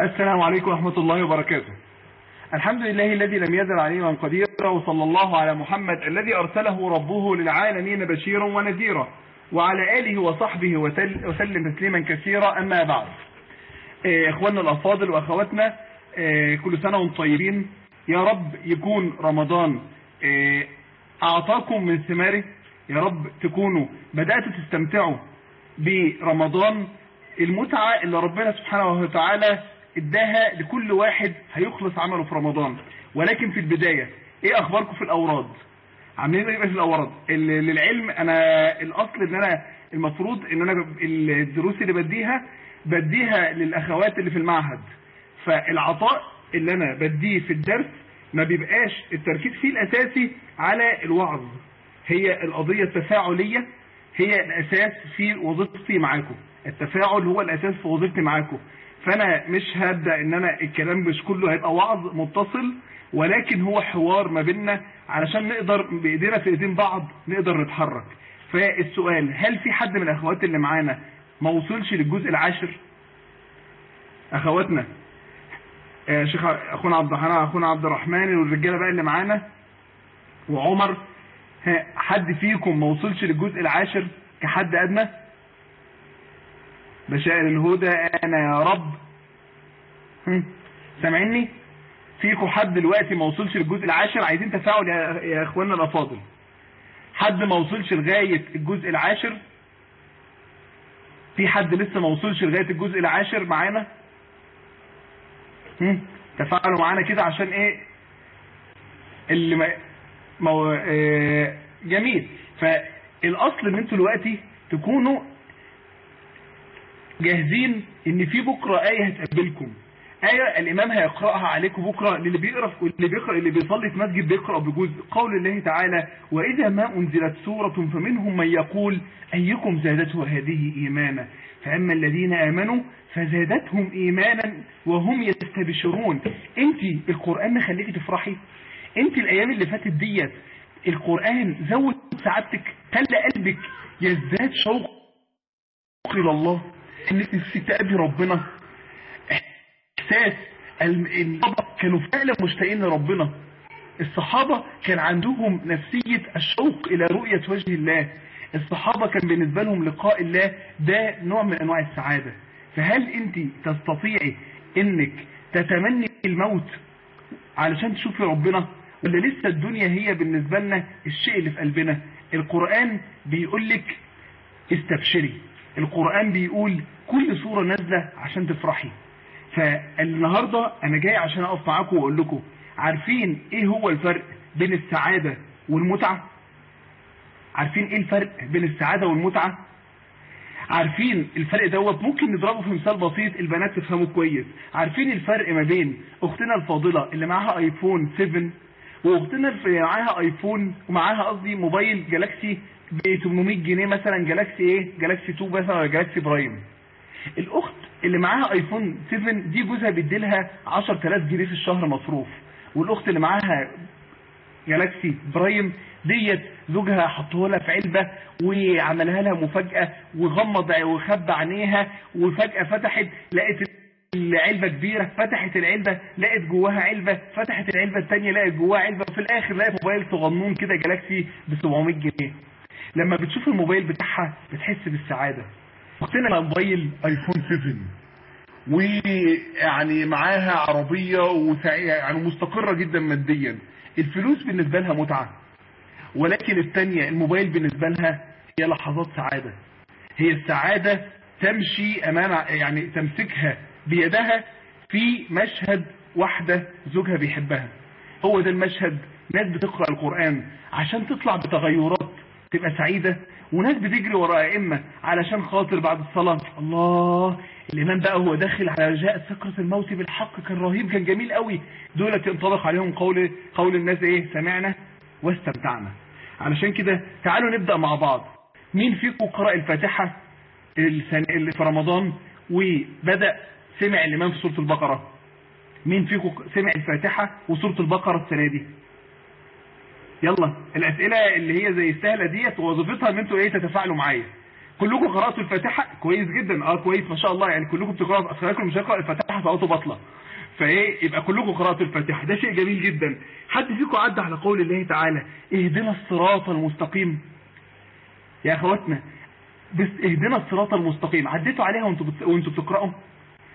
السلام عليكم ورحمة الله وبركاته. الحمد لله الذي لم يزل عليما قديرا وصلى الله على محمد الذي أرسله ربه للعالمين بشيرا ونذيرا وعلى آله وصحبه وسل- وسلم تسليما كثيرا. أما بعد. إيه، إخواننا الأفاضل وأخواتنا إيه، كل سنة وأنتم طيبين. يا رب يكون رمضان إيه، أعطاكم من ثماره. يا رب تكونوا بدأتوا تستمتعوا برمضان. المتعة اللي ربنا سبحانه وتعالى اداها لكل واحد هيخلص عمله في رمضان. ولكن في البداية إيه اخباركم في الأوراد؟ عاملين إيه في الأوراد؟ ال- للعلم أنا الأصل إن أنا المفروض إن أنا الدروس اللي بديها بديها للأخوات اللي في المعهد. فالعطاء اللي أنا بديه في الدرس ما بيبقاش التركيز فيه الأساسي على الوعظ. هي القضية التفاعلية هي الأساس في وظيفتي معاكم. التفاعل هو الأساس في وظيفتي معاكم. فأنا مش هبدأ إن أنا الكلام مش كله هيبقى وعظ متصل ولكن هو حوار ما بيننا علشان نقدر بإيدينا في إيدين بعض نقدر نتحرك. فالسؤال هل في حد من الأخوات اللي معانا ما وصلش للجزء العاشر؟ أخواتنا. آه، شيخ أخونا عبد الرحمن أخونا عبد الرحمن والرجالة بقى اللي معانا وعمر. حد فيكم ما وصلش للجزء العاشر كحد أدنى؟ بشائر الهدى آنا يا رب. هم، سامعيني؟ فيكم حد دلوقتي ما وصلش للجزء العاشر؟ عايزين تفاعل يا, إخواننا الأفاضل. حد ما وصلش لغاية الجزء العاشر؟ في حد لسه ما وصلش لغاية الجزء العاشر معانا؟ تفاعلوا معانا كده عشان إيه؟ اللي ما مو... آه، جميل. فالأصل إن أنتوا دلوقتي تكونوا جاهزين إن في بكرة آية هتقابلكم. آية الإمام هيقرأها عليكم بكرة للي بيقرأ اللي بيقرأ اللي بيصلي في مسجد بيقرأ بجزء قول الله تعالى وإذا ما أنزلت سورة فمنهم من يقول أيكم زادته هذه إيمانا؟ فأما الذين آمنوا فزادتهم إيمانا وهم يستبشرون. أنت القرآن مخليكي تفرحي. أنت الأيام اللي فاتت ديت القرآن زود سعادتك خلى قلبك يزداد شوق إلى الله. إنك تقابلي ربنا إحساس ال- الصحابة كانوا فعلا مشتاقين لربنا. الصحابة كان عندهم نفسية الشوق إلى رؤية وجه الله. الصحابة كان بالنسبة لهم لقاء الله ده نوع من أنواع السعادة. فهل أنت تستطيعي إنك تتمني الموت علشان تشوفي ربنا ولا لسه الدنيا هي بالنسبة لنا الشيء اللي في قلبنا؟ القرآن بيقول لك استبشري. القرآن بيقول كل صورة نازلة عشان تفرحي. فالنهاردة أنا جاي عشان أقف معاكم وأقول لكم عارفين إيه هو الفرق بين السعادة والمتعة؟ عارفين إيه الفرق بين السعادة والمتعة؟ عارفين الفرق دوت ممكن نضربه في مثال بسيط البنات تفهمه كويس. عارفين الفرق ما بين أختنا الفاضلة اللي معاها iPhone 7 وأختنا اللي معاها iPhone ومعاها قصدي موبايل Galaxy ب 800 جنيه مثلا Galaxy إيه؟ Galaxy 2 مثلا ولا Galaxy Prime. الأخت اللي معاها iPhone 7 دي جوزها بيديلها 10000 جنيه في الشهر مصروف. والأخت اللي معاها جالاكسي برايم ديت زوجها حطه لها في علبة وعملها لها مفاجأة وغمض وخبى عينيها وفجأة فتحت لقت العلبة كبيرة فتحت العلبة لقت جواها علبة فتحت العلبة التانية لقت جواها علبة وفي الآخر لقت موبايل صغنون كده جالاكسي ب 700 جنيه. لما بتشوف الموبايل بتاعها بتحس بالسعادة. اختنا موبايل آيفون 7 ويعني معاها عربية يعني مستقرة جدا ماديا. الفلوس بالنسبة لها متعة. ولكن التانية الموبايل بالنسبة لها هي لحظات سعادة. هي السعادة تمشي أمام يعني تمسكها بيدها في مشهد واحدة زوجها بيحبها. هو ده المشهد ناس بتقرأ القرآن عشان تطلع بتغيرات. تبقى سعيدة وناس بتجري وراء أئمة علشان خاطر بعد الصلاة. الله الإمام بقى هو داخل على جاء سكرة الموت بالحق كان رهيب كان جميل قوي. دولت ينطبق عليهم قول قول الناس إيه؟ سمعنا واستمتعنا. علشان كده تعالوا نبدأ مع بعض. مين فيكم قرأ الفاتحة اللي في رمضان؟ وبدأ سمع الإمام في سورة البقرة. مين فيكم سمع الفاتحة وسورة البقرة السنة دي؟ يلا الأسئلة اللي هي زي السهلة ديت وظيفتها إن أنتوا إيه تتفاعلوا معايا. كلكم قرأتوا الفاتحة؟ كويس جدا. آه كويس ما شاء الله. يعني كلكم بتقرأوا أصلاكم مش هيقرأ الفاتحة صلاته باطلة فإيه؟ يبقى كلكم قرأتوا الفاتحة. ده شيء جميل جدا. حد فيكم عدى على قول الله تعالى اهدنا الصراط المستقيم. يا أخواتنا بس اهدنا الصراط المستقيم. عديتوا عليها وانتوا. وانتوا بتقرأوا؟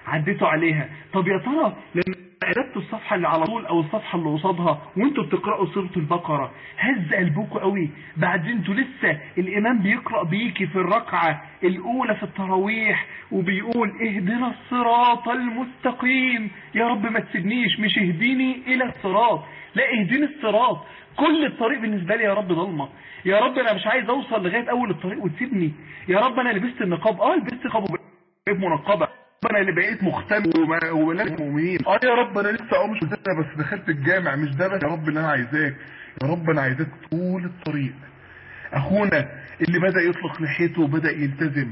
عديتوا عليها. طب يا ترى لما قلبتوا الصفحة اللي على طول أو الصفحة اللي قصادها وأنتوا بتقرأوا سورة البقرة. هز قلبكم قوي. بعدين أنتوا لسه الإمام بيقرأ بيكي في الركعة الأولى في التراويح وبيقول اهدنا الصراط المستقيم. يا رب ما تسيبنيش مش اهديني إلى الصراط. لا اهديني الصراط. كل الطريق بالنسبة لي يا رب ضلمة يا رب أنا مش عايز أوصل لغاية أول الطريق وتسيبني. يا رب أنا لبست النقاب. آه لبست نقاب منقبة. أنا اللي بقيت مختم وبنات مؤمنين آه يا رب أنا لسه آه مش ملتزم بس دخلت الجامع مش ده بس؟ يا رب اللي أنا عايزاك. يا رب أنا عايزاك طول الطريق. اخونا اللي بدأ يطلق لحيته وبدأ يلتزم.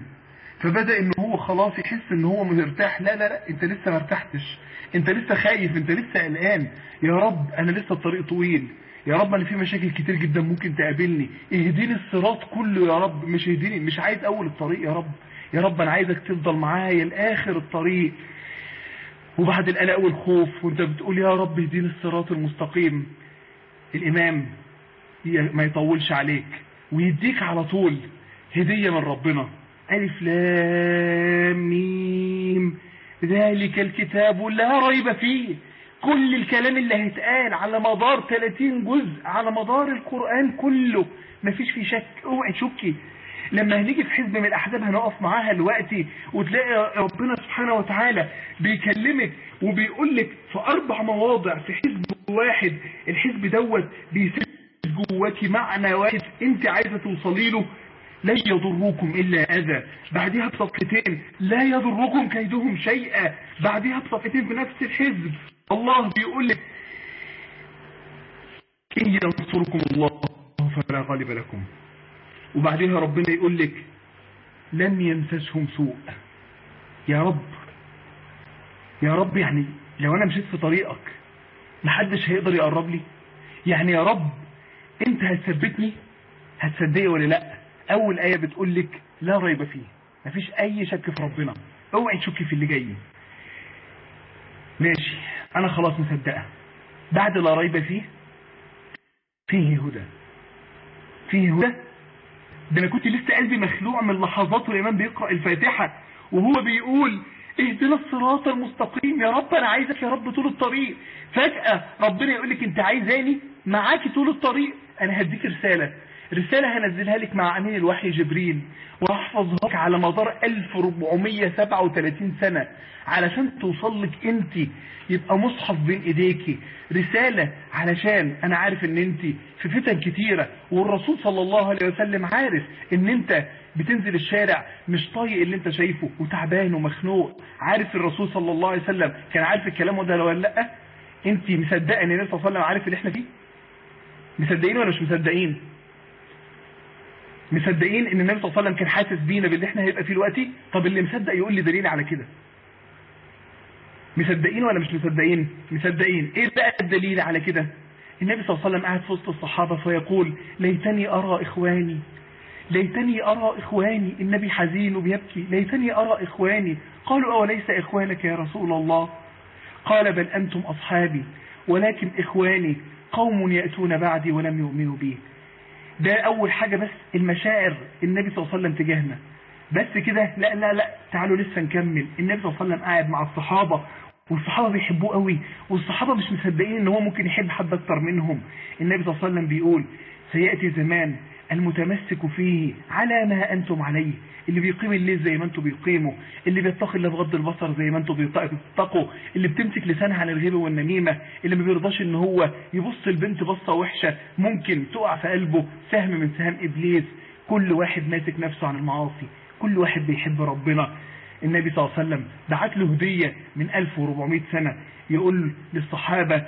فبدأ ان هو خلاص يحس ان هو مرتاح لا لا لا انت لسه ما ارتحتش. انت لسه خايف انت لسه قلقان. يا رب أنا لسه الطريق طويل. يا رب أنا في مشاكل كتير جدا ممكن تقابلني. اهديني الصراط كله يا رب. مش اهديني مش عايز اول الطريق يا رب. يا رب أنا عايزك تفضل معايا لآخر الطريق وبعد القلق والخوف وأنت بتقول يا رب اهديني الصراط المستقيم. الإمام ما يطولش عليك ويديك على طول هدية من ربنا. ألف لام ميم. ذلك الكتاب لا ريب فيه. كل الكلام اللي هيتقال على مدار 30 جزء على مدار القرآن كله مفيش فيه شك. اوعي تشكي لما هنيجي في حزب من الأحزاب هنقف معاها دلوقتي وتلاقي ربنا سبحانه وتعالى بيكلمك وبيقول لك في أربع مواضع في حزب واحد الحزب دوت بيسيب جواكي معنى واحد أنت عايزة توصلي له لا يضركم إلا أذى. بعدها بصفحتين لا يضركم كيدهم شيئا. بعدها بصفحتين في نفس الحزب الله بيقول لك إن ينصركم الله فلا غالب لكم. وبعدها ربنا يقول لك لم يمسسهم سوء. يا رب يا رب يعني لو أنا مشيت في طريقك محدش هيقدر يقرب لي. يعني يا رب أنت هتثبتني؟ هتصدقي ولا لأ؟ أول آية بتقول لك لا ريب فيه. مفيش أي شك في ربنا. أوعي تشكي في اللي جاي. ماشي. أنا خلاص مصدقة. بعد لا ريب فيه فيه هدى. فيه هدى ده أنا كنت لسه قلبي مخلوع من لحظات والامام بيقرأ الفاتحة وهو بيقول اهدنا الصراط المستقيم يا رب أنا عايزك يا رب طول الطريق. فجأة ربنا يقول لك انت عايزاني؟ معاكي طول الطريق. أنا هديك رسالة. رسالة هنزلها لك مع امين الوحي جبريل. وهحفظها لك على مدار 1437 سنة علشان توصل لك أنت يبقى مصحف بين ايديكي رسالة علشان أنا عارف إن أنت في فتن كتيرة والرسول صلى الله عليه وسلم عارف إن أنت بتنزل الشارع مش طايق اللي أنت شايفه وتعبان ومخنوق. عارف الرسول صلى الله عليه وسلم كان عارف الكلام ده ولا لأ؟ أنت مصدقة إن النبي صلى الله عليه وسلم عارف اللي إحنا فيه؟ مصدقين ولا مش مصدقين؟ مصدقين إن النبي صلى الله عليه وسلم كان حاسس بينا باللي إحنا هيبقى فيه دلوقتي؟ طب اللي مصدق يقول لي دليل على كده. مصدقين ولا مش مصدقين؟ مصدقين. إيه بقى الدليل على كده؟ النبي صلى الله عليه وسلم قاعد في وسط الصحابة فيقول ليتني أرى إخواني. ليتني أرى إخواني. النبي حزين وبيبكي. ليتني أرى إخواني. قالوا أوليس إخوانك يا رسول الله؟ قال بل أنتم أصحابي. ولكن إخواني قوم يأتون بعدي ولم يؤمنوا بي. ده أول حاجة بس المشاعر النبي صلى الله عليه وسلم تجاهنا. بس كده لا لا لا تعالوا لسه نكمل. النبي صلى الله عليه وسلم قاعد مع الصحابة والصحابة بيحبوه قوي والصحابة مش مصدقين إن هو ممكن يحب حد أكتر منهم. النبي صلى الله عليه وسلم بيقول سيأتي زمان المتمسك فيه على ما أنتم عليه اللي بيقيم الليل زي ما أنتم بيقيموا اللي بيتقي الله بغض البصر زي ما أنتم بيتقوا اللي بتمسك لسانها عن الغيبة والنميمة اللي ما بيرضاش إن هو يبص البنت بصة وحشة ممكن تقع في قلبه سهم من سهام إبليس. كل واحد ماسك نفسه عن المعاصي كل واحد بيحب ربنا. النبي صلى الله عليه وسلم بعت له هدية من 1400 سنة يقول للصحابة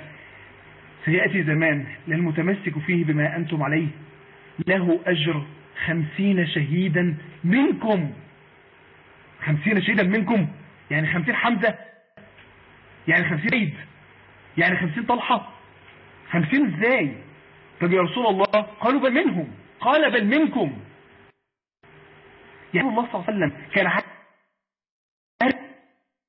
سيأتي زمان للمتمسك فيه بما أنتم عليه. له أجر خمسين شهيدا منكم. خمسين شهيدا منكم. يعني خمسين حمزة. يعني خمسين عيد. يعني خمسين طلحة. خمسين إزاي؟ طب يا رسول الله قالوا بل منهم. قال بل منكم. يعني الله صلى الله عليه وسلم كان عارف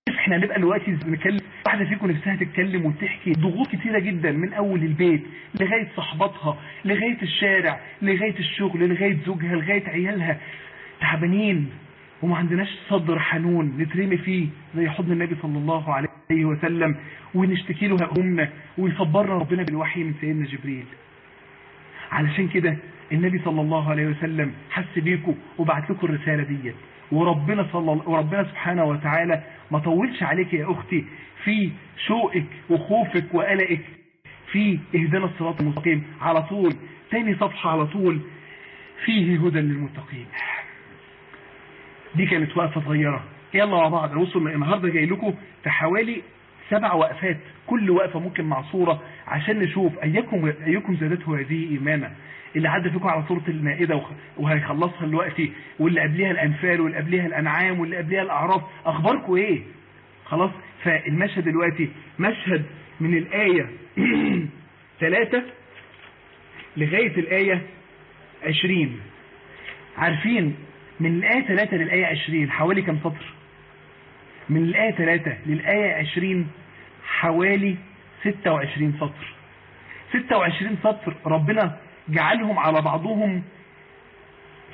إحنا هنبقى دلوقتي نتكلم واحدة فيكم نفسها تتكلم وتحكي ضغوط كتيرة جدا من أول البيت لغاية صحباتها لغاية الشارع لغاية الشغل لغاية زوجها لغاية عيالها. تعبانين وما عندناش صدر حنون نترمي فيه زي حضن النبي صلى الله عليه وسلم ونشتكي له همنا ويصبرنا ربنا بالوحي من سيدنا جبريل. علشان كده النبي صلى الله عليه وسلم حس بيكم وبعت لكم الرسالة ديت. وربنا صلى وربنا سبحانه وتعالى ما طولش عليك يا أختي في شوقك وخوفك وقلقك في إهدنا الصراط المستقيم. على طول تاني صفحة على طول فيه هدى للمتقين. دي كانت وقفة صغيرة. يلا مع بعض بصوا النهارده جاي لكم في حوالي سبع وقفات كل وقفة ممكن مع صورة عشان نشوف أيكم أيكم زادته هذه إيمانا. اللي عدى فيكم على صورة المائدة وهيخلصها دلوقتي واللي قبليها الأنفال واللي قبليها الأنعام واللي قبليها الأعراف. أخباركم إيه؟ خلاص؟ فالمشهد دلوقتي مشهد من الآية ثلاثة لغاية الآية عشرين. عارفين من الآية 3 للآية 20 حوالي كم سطر؟ من الآية 3 للآية 20 حوالي 26 سطر. 26 سطر ربنا جعلهم على بعضهم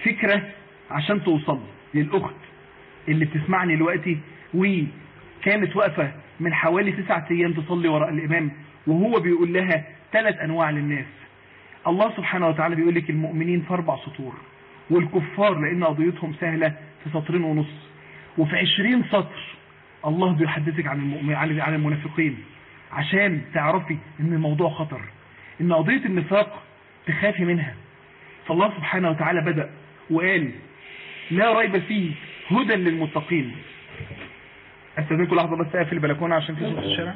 فكرة عشان توصل للأخت اللي بتسمعني دلوقتي وكانت واقفة من حوالي تسعة أيام تصلي وراء الإمام وهو بيقول لها ثلاث أنواع للناس. الله سبحانه وتعالى بيقول لك المؤمنين في أربع سطور والكفار لأن قضيتهم سهلة في سطرين ونص. وفي عشرين سطر الله بيحدثك عن عن المنافقين. عشان تعرفي إن الموضوع خطر. إن قضية النفاق تخافي منها. فالله سبحانه وتعالى بدأ وقال لا ريب فيه هدى للمتقين. أستاذنكم لحظة بس أقفل البلكونة عشان صوت الشارع.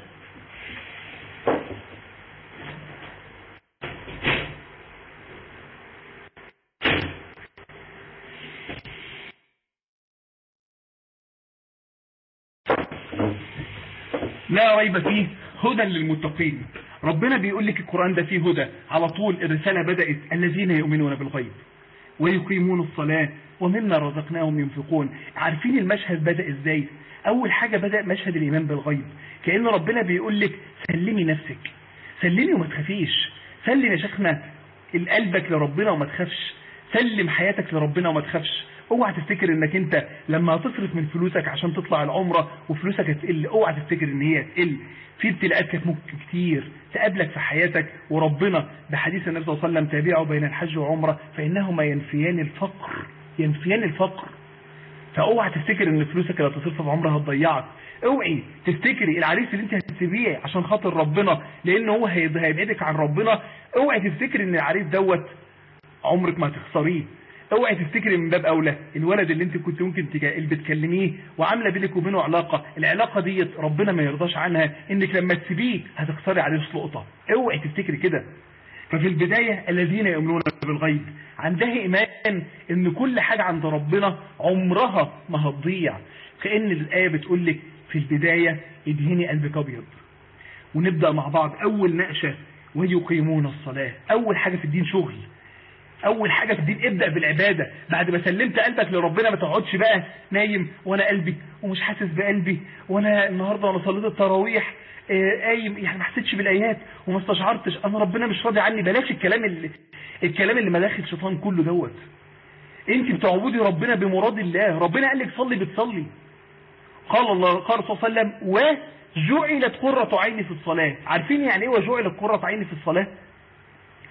لا ريب فيه هدى للمتقين. ربنا بيقول لك القرآن ده فيه هدى. على طول الرسالة بدأت. الذين يؤمنون بالغيب ويقيمون الصلاة ومما رزقناهم ينفقون. عارفين المشهد بدأ إزاي؟ أول حاجة بدأ مشهد الإيمان بالغيب. كأن ربنا بيقول لك سلمي نفسك. سلمي وما تخافيش. سلم يا شيخنا قلبك لربنا وما تخافش. سلم حياتك لربنا وما تخافش. اوعى تفتكر انك انت لما هتصرف من فلوسك عشان تطلع العمرة وفلوسك هتقل اوعى تفتكر ان هي تقل في ابتلاءات كانت ممكن كتير تقابلك في حياتك وربنا بحديث النبي صلى الله عليه وسلم تابعوا بين الحج وعمرة فإنهما ينفيان الفقر ينفيان الفقر. فأوعى تفتكر إن فلوسك اللي هتصرفها في عمرة هتضيعك. أوعي تفتكري العريس اللي أنت هتسيبيه عشان خاطر ربنا لأن هو هيبعدك عن ربنا. أوعي تفتكري إن العريس دوت عمرك ما هتخسريه. اوعي تفتكري من باب اولى الولد اللي انت كنت ممكن اللي بتكلميه وعاملة بينك وبينه علاقة العلاقة ديت ربنا ما يرضاش عنها انك لما تسيبيه هتخسري عليه لقطه اوعي تفتكري كده. ففي البداية الذين يؤمنون بالغيب عندها إيمان إن كل حاجة عند ربنا عمرها ما هتضيع. كأن الآية بتقول لك في البداية ادهني قلبك أبيض. ونبدأ مع بعض. أول نقشة ويقيمون الصلاة. أول حاجة في الدين شغل. أول حاجة في الدين ابدأ بالعبادة. بعد ما سلمت قلبك لربنا ما تقعدش بقى نايم وأنا قلبي ومش حاسس بقلبي وأنا النهاردة وأنا صليت التراويح قايم يعني ما حسيتش بالآيات وما استشعرتش. انا ربنا مش راضي عني بلاش الكلام اللي الكلام اللي مداخل شيطان كله دوت. أنت بتعبدي ربنا بمراد الله. ربنا قال لك صلي بتصلي. قال الله قال صلى الله عليه وسلم وجعلت قرة عيني في الصلاة. عارفين يعني إيه وجعلت قرة عيني في الصلاة؟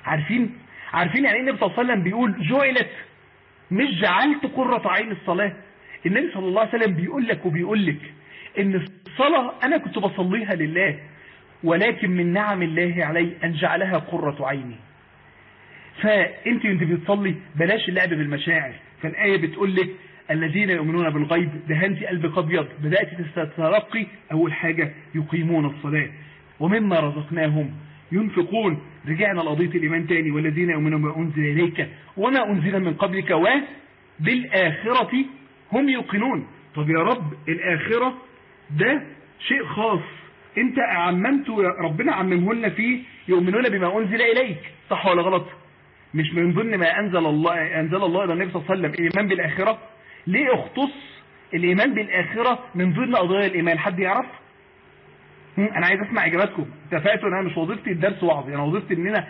عارفين؟ عارفين يعني إيه النبي صلى الله عليه وسلم بيقول جعلت؟ مش جعلت قرة عين الصلاة. النبي صلى الله عليه وسلم بيقول لك وبيقول لك إن الصلاة أنا كنت بصليها لله ولكن من نعم الله علي أن جعلها قرة عيني. فأنت انت بتصلي بلاش اللعب بالمشاعر. فالآية بتقول لك الذين يؤمنون بالغيب دهنتي قلبك ابيض بدأت تترقي أول حاجة يقيمون الصلاة. ومما رزقناهم ينفقون. رجعنا لقضية الإيمان تاني. والذين يؤمنون ما أنزل إليك وما أنزل من قبلك وبالآخرة هم يوقنون. طب يا رب الآخرة ده شيء خاص. أنت عممته ربنا عممه لنا فيه يؤمنون بما أنزل إليك. صح ولا غلط؟ مش من ضمن ما أنزل الله أنزل الله إلى النبي صلى الله عليه وسلم الإيمان بالآخرة؟ ليه اختص الإيمان بالآخرة من ضمن قضايا الإيمان؟ حد يعرف؟ أنا عايز أسمع إجاباتكم. اتفقتوا إن أنا مش وظيفتي الدرس وعظ أنا وظيفتي إننا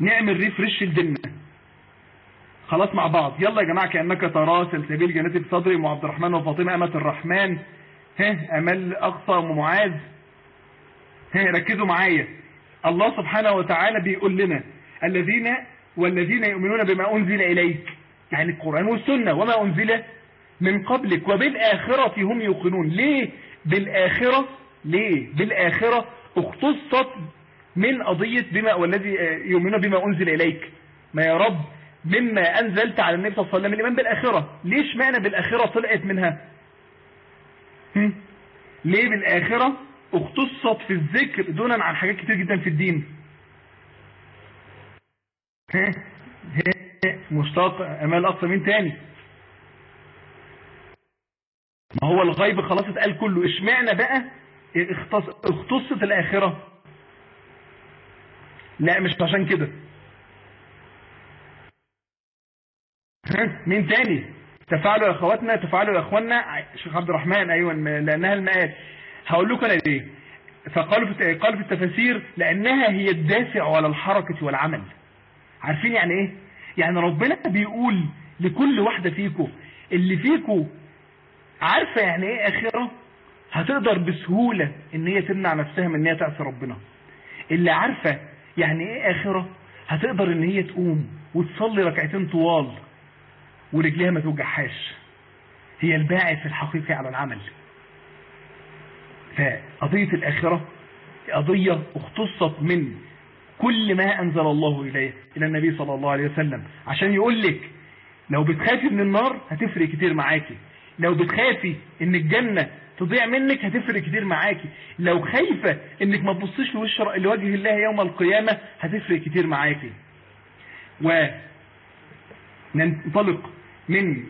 نعمل ريفرش لديننا خلاص مع بعض. يلا يا جماعة كأنك ترى سلسبيل جنات بصدري ام عبد الرحمن وفاطمه أمة الرحمن. ها أمال أقصى أم معاذ؟ ها ركزوا معايا. الله سبحانه وتعالى بيقول لنا الذين والذين يؤمنون بما أنزل إليك. يعني القرآن والسنة وما أنزل من قبلك وبالآخرة هم يوقنون. ليه؟ بالآخرة ليه؟ بالاخره اختصت من قضية بما والذي يؤمنون بما أنزل إليك. ما يا رب مما أنزلت على النبي صلى الله عليه وسلم الإيمان بالآخرة؟ ليش معنى بالآخرة طلعت منها؟ ليه بالآخرة اختصت في الذكر دونا عن حاجات كتير جدا في الدين؟ مشتاق أمال أقصى مين تاني؟ ما هو الغيب خلاص اتقال كله. اشمعنى بقى؟ اختصت الآخرة. لا مش عشان كده. مين تاني؟ تفاعلوا يا أخواتنا تفاعلوا يا إخواننا. شيخ عبد الرحمن أيوه لأنها المقال هقول لكم أنا ليه. فقالوا في قالوا في التفاسير لأنها هي الدافع على الحركة والعمل. عارفين يعني إيه؟ يعني ربنا بيقول لكل واحدة فيكم اللي فيكم عارفة يعني إيه آخرة؟ هتقدر بسهولة إن هي تمنع نفسها من إن هي تعصي ربنا. اللي عارفة يعني إيه آخرة؟ هتقدر إن هي تقوم وتصلي ركعتين طوال ورجليها ما توجعهاش. هي الباعث الحقيقي على العمل. فقضية الآخرة قضية اختصت من كل ما أنزل الله إليه إلى النبي صلى الله عليه وسلم. عشان يقول لك لو بتخافي من النار هتفرق كتير معاكي. لو بتخافي إن الجنة تضيع منك هتفرق كتير معاكي. لو خايفة إنك ما تبصيش لوش لوجه الله يوم القيامة هتفرق كتير معاكي. وننطلق من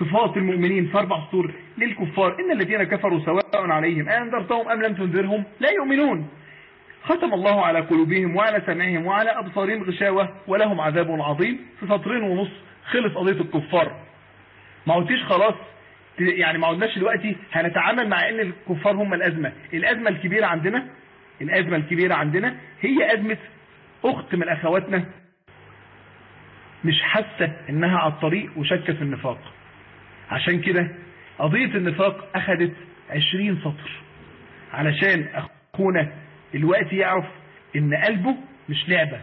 صفات المؤمنين في أربع سطور للكفار. إن الذين كفروا سواء عليهم أنذرتهم أم لم تنذرهم لا يؤمنون. ختم الله على قلوبهم وعلى سمعهم وعلى أبصارهم غشاوة ولهم عذاب عظيم. في سطرين ونص خلص قضية الكفار. ما قلتيش خلاص يعني ما قلناش دلوقتي هنتعامل مع إن الكفار هم الأزمة. الأزمة الكبيرة عندنا الأزمة الكبيرة عندنا هي أزمة أخت من أخواتنا مش حاسة إنها على الطريق وشكة في النفاق. عشان كده قضية النفاق اخدت عشرين سطر علشان أخونا الوقت يعرف إن قلبه مش لعبة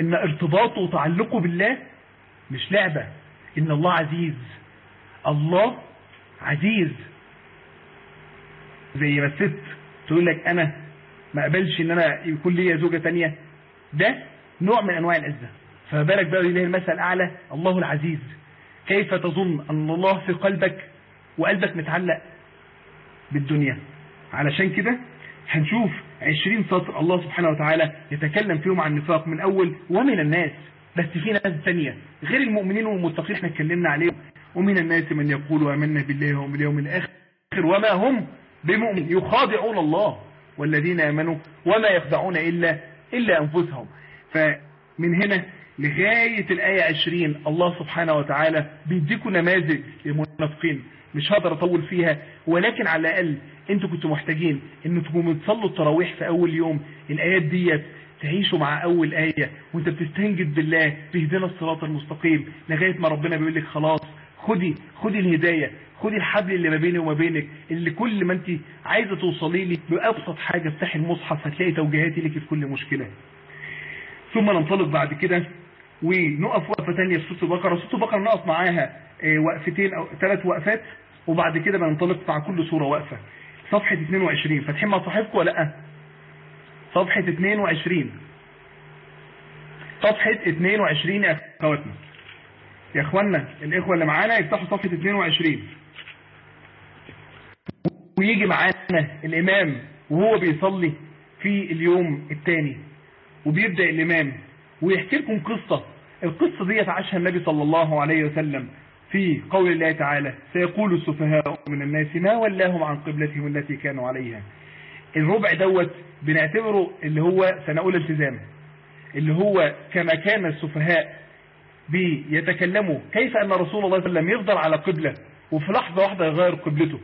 إن ارتباطه وتعلقه بالله مش لعبة إن الله عزيز. الله عزيز. زي ما الست تقول لك أنا ما قبلش إن أنا يكون ليا زوجة تانية. ده نوع من أنواع العزة. فما بالك بقى لله المثل الأعلى الله العزيز. كيف تظن أن الله في قلبك وقلبك متعلق بالدنيا؟ علشان كده هنشوف عشرين سطر الله سبحانه وتعالى يتكلم فيهم عن النفاق من أول ومن الناس بس في ناس ثانية غير المؤمنين والمتقين إحنا اتكلمنا عليهم. ومن الناس من يقول آمنا بالله وباليوم الآخر وما هم بمؤمن. يخادعون الله والذين آمنوا وما يخدعون إلا إلا أنفسهم. فمن هنا لغاية الآية 20 الله سبحانه وتعالى بيديكم نماذج للمنافقين. مش هقدر أطول فيها ولكن على الأقل أنتوا كنتوا محتاجين ان تكونوا بتصلوا التراويح في أول يوم. الآيات ديت تعيشوا مع أول آية وأنت بتستنجد بالله بهدنا الصراط المستقيم. لغاية ما ربنا بيقول لك خلاص خدي خدي الهداية خدي الحبل اللي ما بيني وما بينك اللي كل ما انت عايزة توصلي لي بأبسط حاجة افتحي المصحف هتلاقي توجيهاتي لك في كل مشكلة. ثم ننطلق بعد كده ونقف وقفة تانية في سورة البقرة. سورة البقرة نقف معاها وقفتين أو ثلاث وقفات وبعد كده بننطلق مع كل سورة وقفة. صفحة 22 فاتحين مع صاحبكم ولا لأ؟ صفحة 22 صفحة 22 يا أخواتنا. يا اخوانا الاخوة اللي معانا يفتحوا صفحة 22 ويجي معانا الإمام وهو بيصلي في اليوم الثاني وبيبدأ الإمام ويحكي لكم قصة. القصة دي عاشها النبي صلى الله عليه وسلم في قول الله تعالى سيقول السفهاء من الناس ما ولاهم عن قبلتهم التي كانوا عليها. الربع دوت بنعتبره اللي هو سنة أولى التزام. اللي هو كما كان السفهاء بيتكلموا كيف أن رسول الله صلى الله عليه وسلم يفضل على قبلة وفي لحظة واحدة يغير قبلته.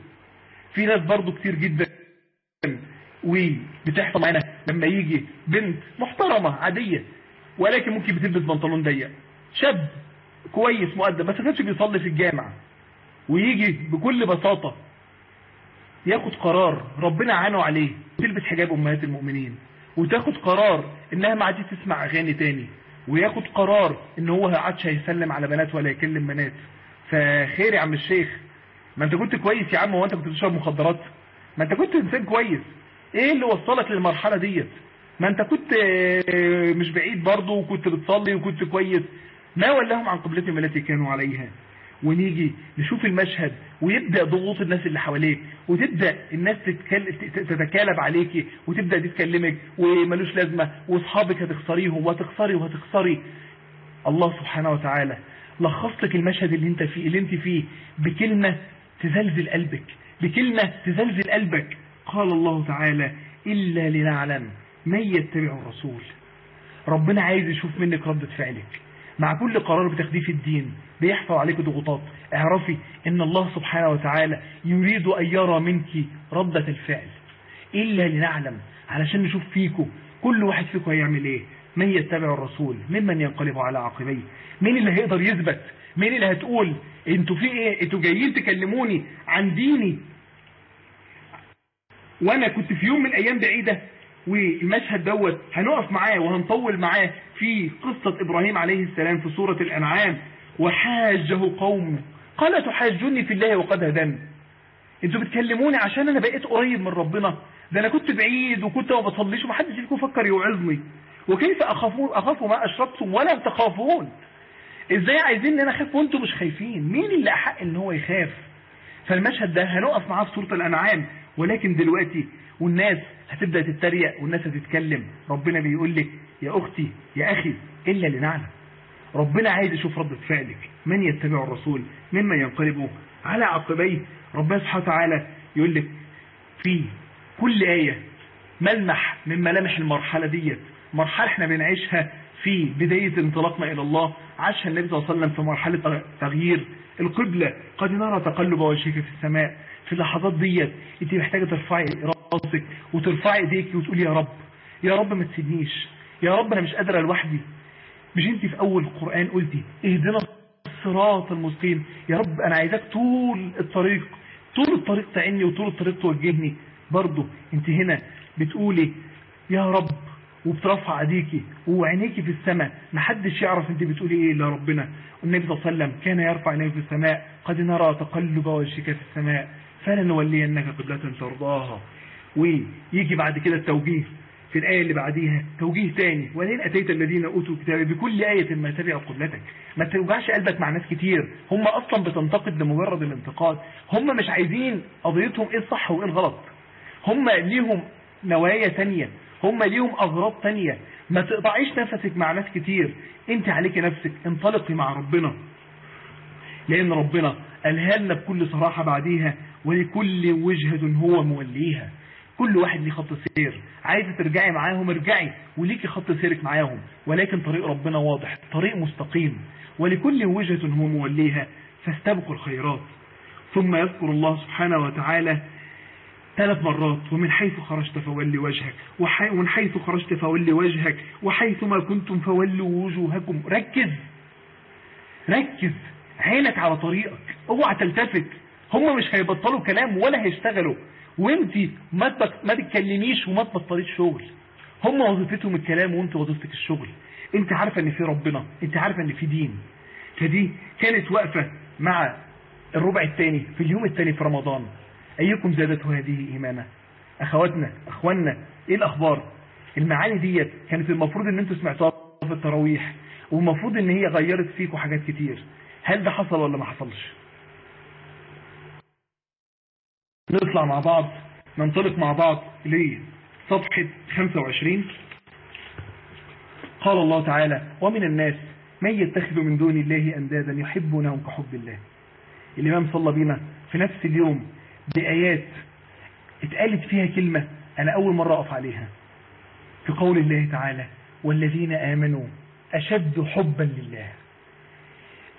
في ناس برضو كتير جدا وبتحصل معانا لما يجي بنت محترمة عادية ولكن ممكن بتلبس بنطلون ضيق. شاب كويس مؤدب بس كانش بيصلي في الجامع. ويجي بكل بساطة ياخد قرار ربنا عانوا عليه تلبس حجاب أمهات المؤمنين وتاخد قرار إنها ما عادش تسمع أغاني تاني. وياخد قرار إن هو عادش هيسلم على بنات ولا يكلم بنات. فخير يا عم الشيخ. ما أنت كنت كويس يا عم هو انت كنت بتشرب مخدرات. ما أنت كنت إنسان كويس. إيه اللي وصلك للمرحلة ديت؟ ما أنت كنت مش بعيد برضه وكنت بتصلي وكنت كويس. ما ولاهم عن قبلتهم التي كانوا عليها. ونيجي نشوف المشهد ويبدأ ضغوط الناس اللي حواليك وتبدأ الناس تتكالب عليكي وتبدأ دي تكلمك وملوش لازمة وأصحابك هتخسريهم وهتخسري وهتخسري. الله سبحانه وتعالى لخص لك المشهد اللي انت فيه اللي انت فيه بكلمة تزلزل قلبك بكلمة تزلزل قلبك. قال الله تعالى إلا لنعلم من يتبع الرسول. ربنا عايز يشوف منك ردة فعلك. مع كل قرار بتاخديه في الدين بيحصل عليك ضغوطات. اعرفي إن الله سبحانه وتعالى يريد أن يرى منك ردة الفعل. إلا لنعلم علشان نشوف فيكم كل واحد فيكم هيعمل إيه. من يتبع الرسول؟ ممن ينقلب على عقبيه؟ مين اللي هيقدر يثبت؟ مين اللي هتقول أنتوا في إيه؟ أنتوا جايين تكلموني عن ديني؟ وأنا كنت في يوم من الأيام بعيدة والمشهد دوت هنقف معاه وهنطول معاه في قصة إبراهيم عليه السلام في سورة الأنعام. وحاجه قومه قال تحاجوني في الله وقد هداني. أنتوا بتكلموني عشان أنا بقيت قريب من ربنا. ده أنا كنت بعيد وكنت ما بصليش ومحدش فيكم فكر يوعظني وكيف اخافون أخاف ما اشركتم ولا تخافون؟ إزاي عايزين إن أنا أخاف وأنتم مش خايفين؟ مين اللي أحق إن هو يخاف؟ فالمشهد ده هنقف معاه في سورة الأنعام. ولكن دلوقتي والناس هتبدأ تتريق والناس هتتكلم. ربنا بيقول لك يا أختي يا أخي إلا لنعلم. ربنا عايز يشوف ردة فعلك. من يتبع الرسول؟ مما ينقلب على عقبيه. ربنا سبحانه وتعالى يقول لك في كل آية ملمح من ملامح المرحلة ديت. مرحلة إحنا بنعيشها في بداية انطلاقنا إلى الله. عاشها النبي صلى الله عليه وسلم في مرحلة تغيير. القبلة قد نرى تقلب وجهك في السماء. في اللحظات ديت أنت محتاجة ترفعي راسك وترفعي إيديك وتقولي يا رب. يا رب ما تسيبنيش. يا رب أنا مش قادرة لوحدي. مش انت في اول القرآن قلتي اهدنا الصراط المستقيم. يا رب أنا عايزاك طول الطريق طول الطريق تعني وطول الطريق توجهني. برضه انت هنا بتقولي يا رب وبترفع ايديكي وعينيكي في السماء. محدش يعرف انت بتقولي إيه الا ربنا. والنبي صلى الله عليه وسلم كان يرفع عينيه في السماء. قد نرى تقلب وجهك في السماء. فلنولينك قبلة ترضاها. ويجي بعد كده التوجيه. في الآية اللي بعديها توجيه تاني. ولئن أتيت الذين أوتوا الكتاب؟ بكل آية ما تبعوا قبلتك. ما توجعش قلبك مع ناس كتير. هم أصلا بتنتقد لمجرد الانتقاد. هم مش عايزين قضيتهم إيه الصح وإيه الغلط. هم ليهم نوايا تانية. هم ليهم أغراض تانية. ما تقطعيش نفسك مع ناس كتير. انت عليك نفسك. انطلقي مع ربنا. لأن ربنا قالها لنا بكل صراحة بعديها ولكل وجهة هو موليها. كل واحد ليه خط سير. عايزة ترجعي معاهم ارجعي. وليكي خط سيرك معاهم. ولكن طريق ربنا واضح طريق مستقيم. ولكل وجهة هو موليها. فاستبقوا الخيرات. ثم يذكر الله سبحانه وتعالى ثلاث مرات. ومن حيث خرجت فولي وجهك. ومن حيث خرجت فولي وجهك. وحيث ما كنتم فولوا وجوهكم. ركز. ركز. عينك على طريقك. اوعى تلتفت. هم مش هيبطلوا كلام ولا هيشتغلوا. وانت ما ما تتكلميش وما تبطليش شغل. هم وظيفتهم الكلام وانت وظيفتك الشغل. انت عارفة ان في ربنا انت عارفة ان في دين. فدي كانت واقفه مع الربع الثاني في اليوم الثاني في رمضان. أيكم زادته هذه إيمانا؟ أخواتنا أخواننا إيه الأخبار؟ المعاني ديت كانت المفروض إن أنتوا سمعتوها في التراويح والمفروض إن هي غيرت فيكم حاجات كتير. هل ده حصل ولا ما حصلش؟ نطلع مع بعض ننطلق مع بعض لصفحة 25 قال الله تعالى ومن الناس من يتخذ من دون الله أندادا يحبونهم كحب الله. الإمام صلى بينا في نفس اليوم بآيات اتقالت فيها كلمة أنا أول مرة أقف عليها. في قول الله تعالى والذين آمنوا أشد حبا لله.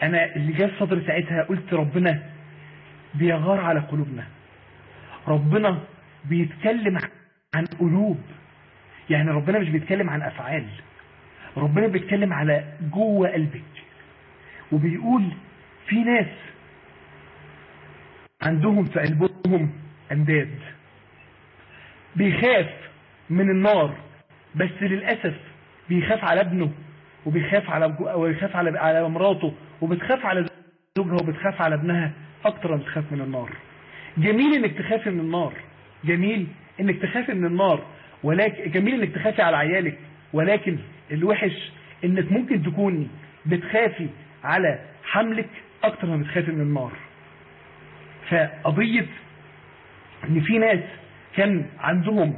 أنا اللي جاب صدري ساعتها قلت ربنا بيغار على قلوبنا. ربنا بيتكلم عن قلوب. يعني ربنا مش بيتكلم عن أفعال. ربنا بيتكلم على جوه قلبك. وبيقول في ناس عندهم في قلبهم أنداد. بيخاف من النار بس للأسف بيخاف على ابنه وبيخاف على ويخاف على على مراته وبتخاف على زوجها وبتخاف على ابنها أكتر ما بتخاف من النار. جميل انك تخافي من النار. جميل انك تخافي من النار. ولكن جميل انك تخافي على عيالك. ولكن الوحش انك ممكن تكوني بتخافي على حملك أكتر ما بتخافي من النار. فقضية ان في ناس كان عندهم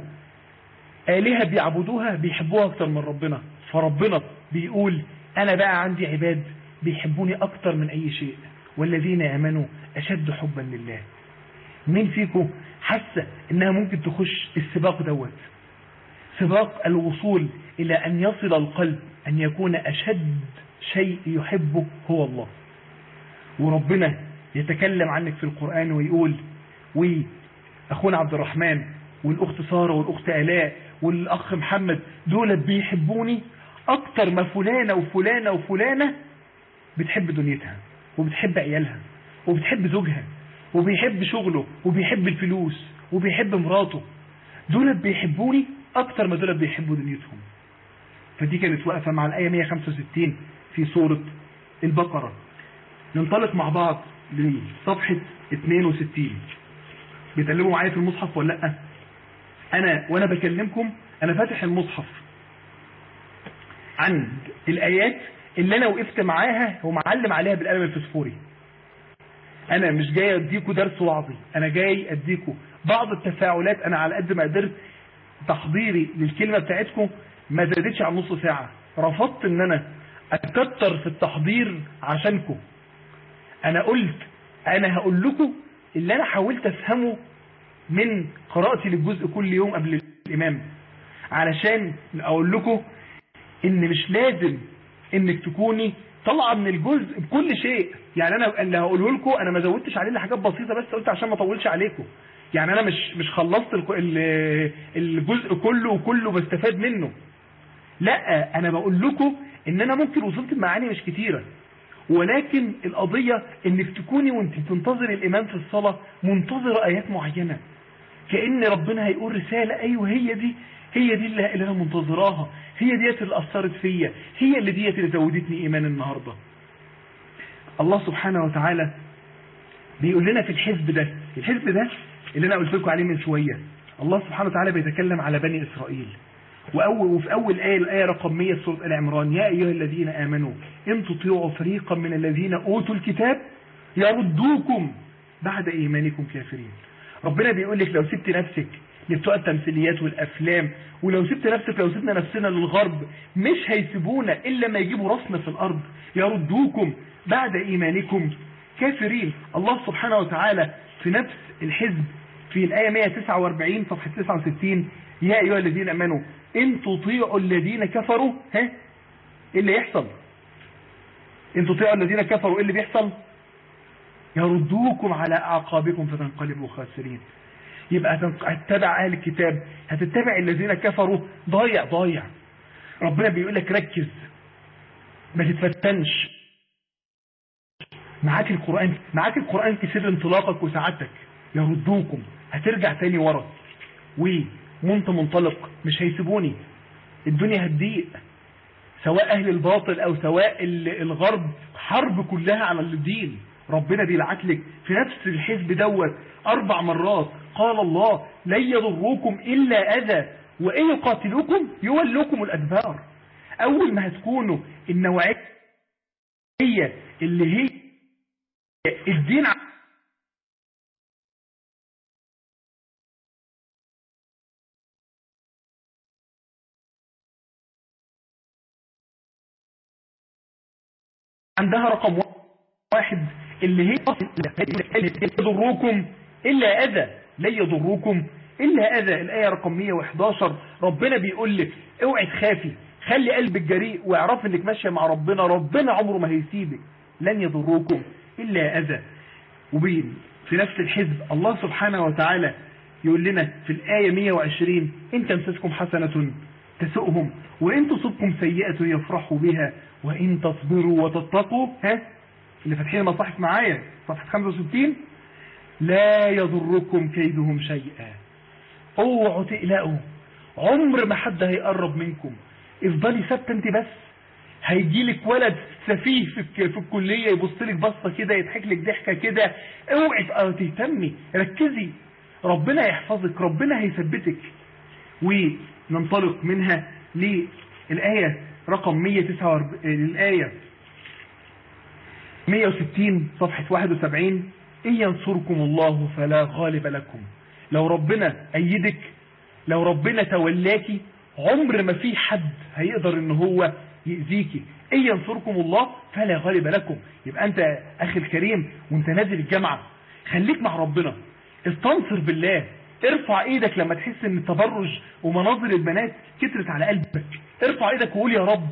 آلهة بيعبدوها بيحبوها أكتر من ربنا. فربنا بيقول أنا بقى عندي عباد بيحبوني أكتر من اي شيء. والذين آمنوا أشد حبا لله. مين فيكم حاسة إنها ممكن تخش السباق دوت؟ سباق الوصول إلى أن يصل القلب أن يكون أشد شيء يحبه هو الله. وربنا يتكلم عنك في القرآن ويقول واخونا عبد الرحمن والأخت سارة والأخت ألاء والأخ محمد دول بيحبوني أكتر ما فلانة وفلانة وفلانة بتحب دنيتها وبتحب عيالها وبتحب زوجها. وبيحب شغله وبيحب الفلوس وبيحب مراته. دول بيحبوني أكتر ما دول بيحبوا دنيتهم. فدي كانت واقفة مع الآية 165 في سورة البقرة. ننطلق مع بعض لصفحة 62 بيتقلبوا معايا في المصحف ولا لأ؟ أنا وأنا بكلمكم أنا فاتح المصحف. عند الآيات اللي أنا وقفت معاها ومعلم عليها بالقلم الفسفوري. أنا مش جاي اديكم درس وعظي أنا جاي اديكم بعض التفاعلات أنا على قد ما قدرت تحضيري للكلمة بتاعتكم ما زادتش عن نص ساعة. رفضت إن أنا اتكتر في التحضير عشانكم. أنا قلت أنا هقول لكم اللي أنا حاولت أفهمه من قراءتي للجزء كل يوم قبل الإمام. علشان أقول لكم إن مش لازم إنك تكوني طالعه من الجزء بكل شيء. يعني أنا اللي هقوله لكم أنا ما زودتش عليه إلا حاجات بسيطة بس قلت عشان ما أطولش عليكم. يعني أنا مش مش خلصت الجزء كله وكله بستفاد منه. لا أنا بقول لكم إن أنا ممكن وصلت المعاني مش كتيرة. ولكن القضية إنك تكوني وأنت بتنتظر الإمام في الصلاة منتظرة آيات معينة. كأن ربنا هيقول رسالة أيوه هي دي. هي دي اللي أنا منتظراها. هي ديت اللي أثرت فيا. هي اللي ديت اللي زودتني إيمان النهاردة. الله سبحانه وتعالى بيقول لنا في الحزب ده الحزب ده اللي أنا قلت لكم عليه من شوية. الله سبحانه وتعالى بيتكلم على بني إسرائيل. وأول وفي أول آية الآية رقم 100 سورة آل عمران. يا أيها الذين آمنوا إن تطيعوا فريقا من الذين أوتوا الكتاب يردوكم بعد إيمانكم كافرين. ربنا بيقول لك لو سبت نفسك لبتوع التمثيليات والأفلام. ولو سبت نفسك لو سبنا نفسنا للغرب مش هيسيبونا إلا ما يجيبوا راسنا في الأرض. يردوكم بعد إيمانكم. كافرين. الله سبحانه وتعالى في نفس الحزب في الآية 149 صفحة 69 يا أيها الذين أمنوا إن تطيعوا الذين كفروا ها؟ إيه اللي يحصل؟ إن تطيعوا الذين كفروا إيه اللي بيحصل؟ يردوكم على أعقابكم فتنقلبوا خاسرين. يبقى هتتبع أهل الكتاب. هتتبع الذين كفروا. ضايع ضايع ربنا بيقول لك ركز. ما تتفتنش. معاك القرآن معاك القرآن كسر انطلاقك وسعادتك. يردوكم هترجع تاني ورا. وانت منطلق. مش هيسيبوني. الدنيا هتضيق. سواء أهل الباطل أو سواء الغرب حرب كلها على الدين. ربنا بيلعت لك في نفس الحزب دوت أربع مرات. قال الله لن يضروكم إلا أذى وإن يقاتلوكم يولوكم الأدبار. أول ما هتكونوا النوعية اللي هي الدين عندها رقم واحد. اللي هي يضروكم إلا أذى لا يضروكم إلا أذى الآية رقم 111 ربنا بيقول لك اوعي تخافي خلي قلبك جريء واعرف إنك ماشية مع ربنا ربنا عمره ما هيسيبك. لن يضروكم إلا أذى. وبين في نفس الحزب الله سبحانه وتعالى يقول لنا في الآية 120 إن تمسسكم حسنة تسؤهم وإن تصبكم سيئة يفرحوا بها وإن تصبروا وتتقوا ها؟ اللي فاتحين المصاحف معايا صفحة 65 لا يضركم كيدهم شيئا. اوعوا تقلقوا. عمر ما حد هيقرب منكم. افضلي ثابته انت بس. هيجي لك ولد سفيه في, في الكلية يبص لك بصة كده يضحك لك ضحكة كده. اوعي تهتمي. ركزي. ربنا يحفظك ربنا هيثبتك. وننطلق منها للآية رقم 149 الآية 160 صفحة 71 إن ينصركم الله فلا غالب لكم. لو ربنا أيدك لو ربنا تولاكي عمر ما في حد هيقدر إن هو يأذيكي إن ينصركم الله فلا غالب لكم. يبقى أنت أخي الكريم وأنت نازل الجامعة. خليك مع ربنا. استنصر بالله. ارفع إيدك لما تحس إن التبرج ومناظر البنات كترت على قلبك. ارفع إيدك وقول يا رب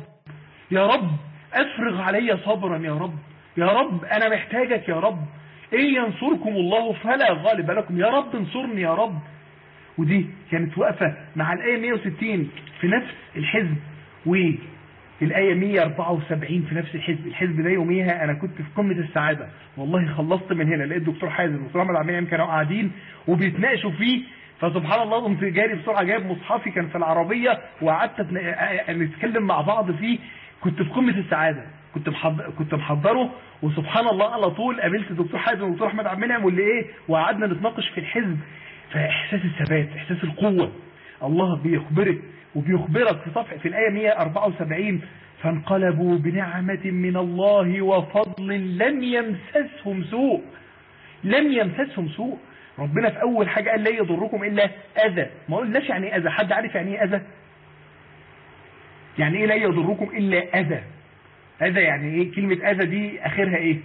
يا رب أفرغ علي صبرا يا رب. يا رب أنا محتاجك يا رب. إن ينصركم الله فلا غالب لكم. يا رب انصرني يا رب. ودي كانت واقفة مع الآية 160 في نفس الحزب والآية 174 في نفس الحزب. الحزب ده يوميها أنا كنت في قمة السعادة. والله خلصت من هنا لقيت دكتور حازم ودكتور أحمد عميم كانوا قاعدين وبيتناقشوا فيه. فسبحان الله قمت جاري بسرعة جايب مصحفي كان في العربية وقعدت نتكلم مع بعض فيه. كنت في قمة السعادة. كنت محضر كنت محضره وسبحان الله على طول قابلت الدكتور حازم والدكتور أحمد عبد المنعم واللي إيه وقعدنا نتناقش في الحزب. فإحساس الثبات إحساس القوة. الله بيخبرك وبيخبرك في صفحة في الآية 174 فانقلبوا بنعمة من الله وفضل لم يمسسهم سوء. لم يمسسهم سوء. ربنا في أول حاجة قال لا يضركم إلا أذى. ما قلناش يعني أذى. حد عارف يعني إيه أذى؟ يعني إيه لا يضركم إلا أذى؟ أذى يعني إيه؟ كلمة أذى دي آخرها إيه؟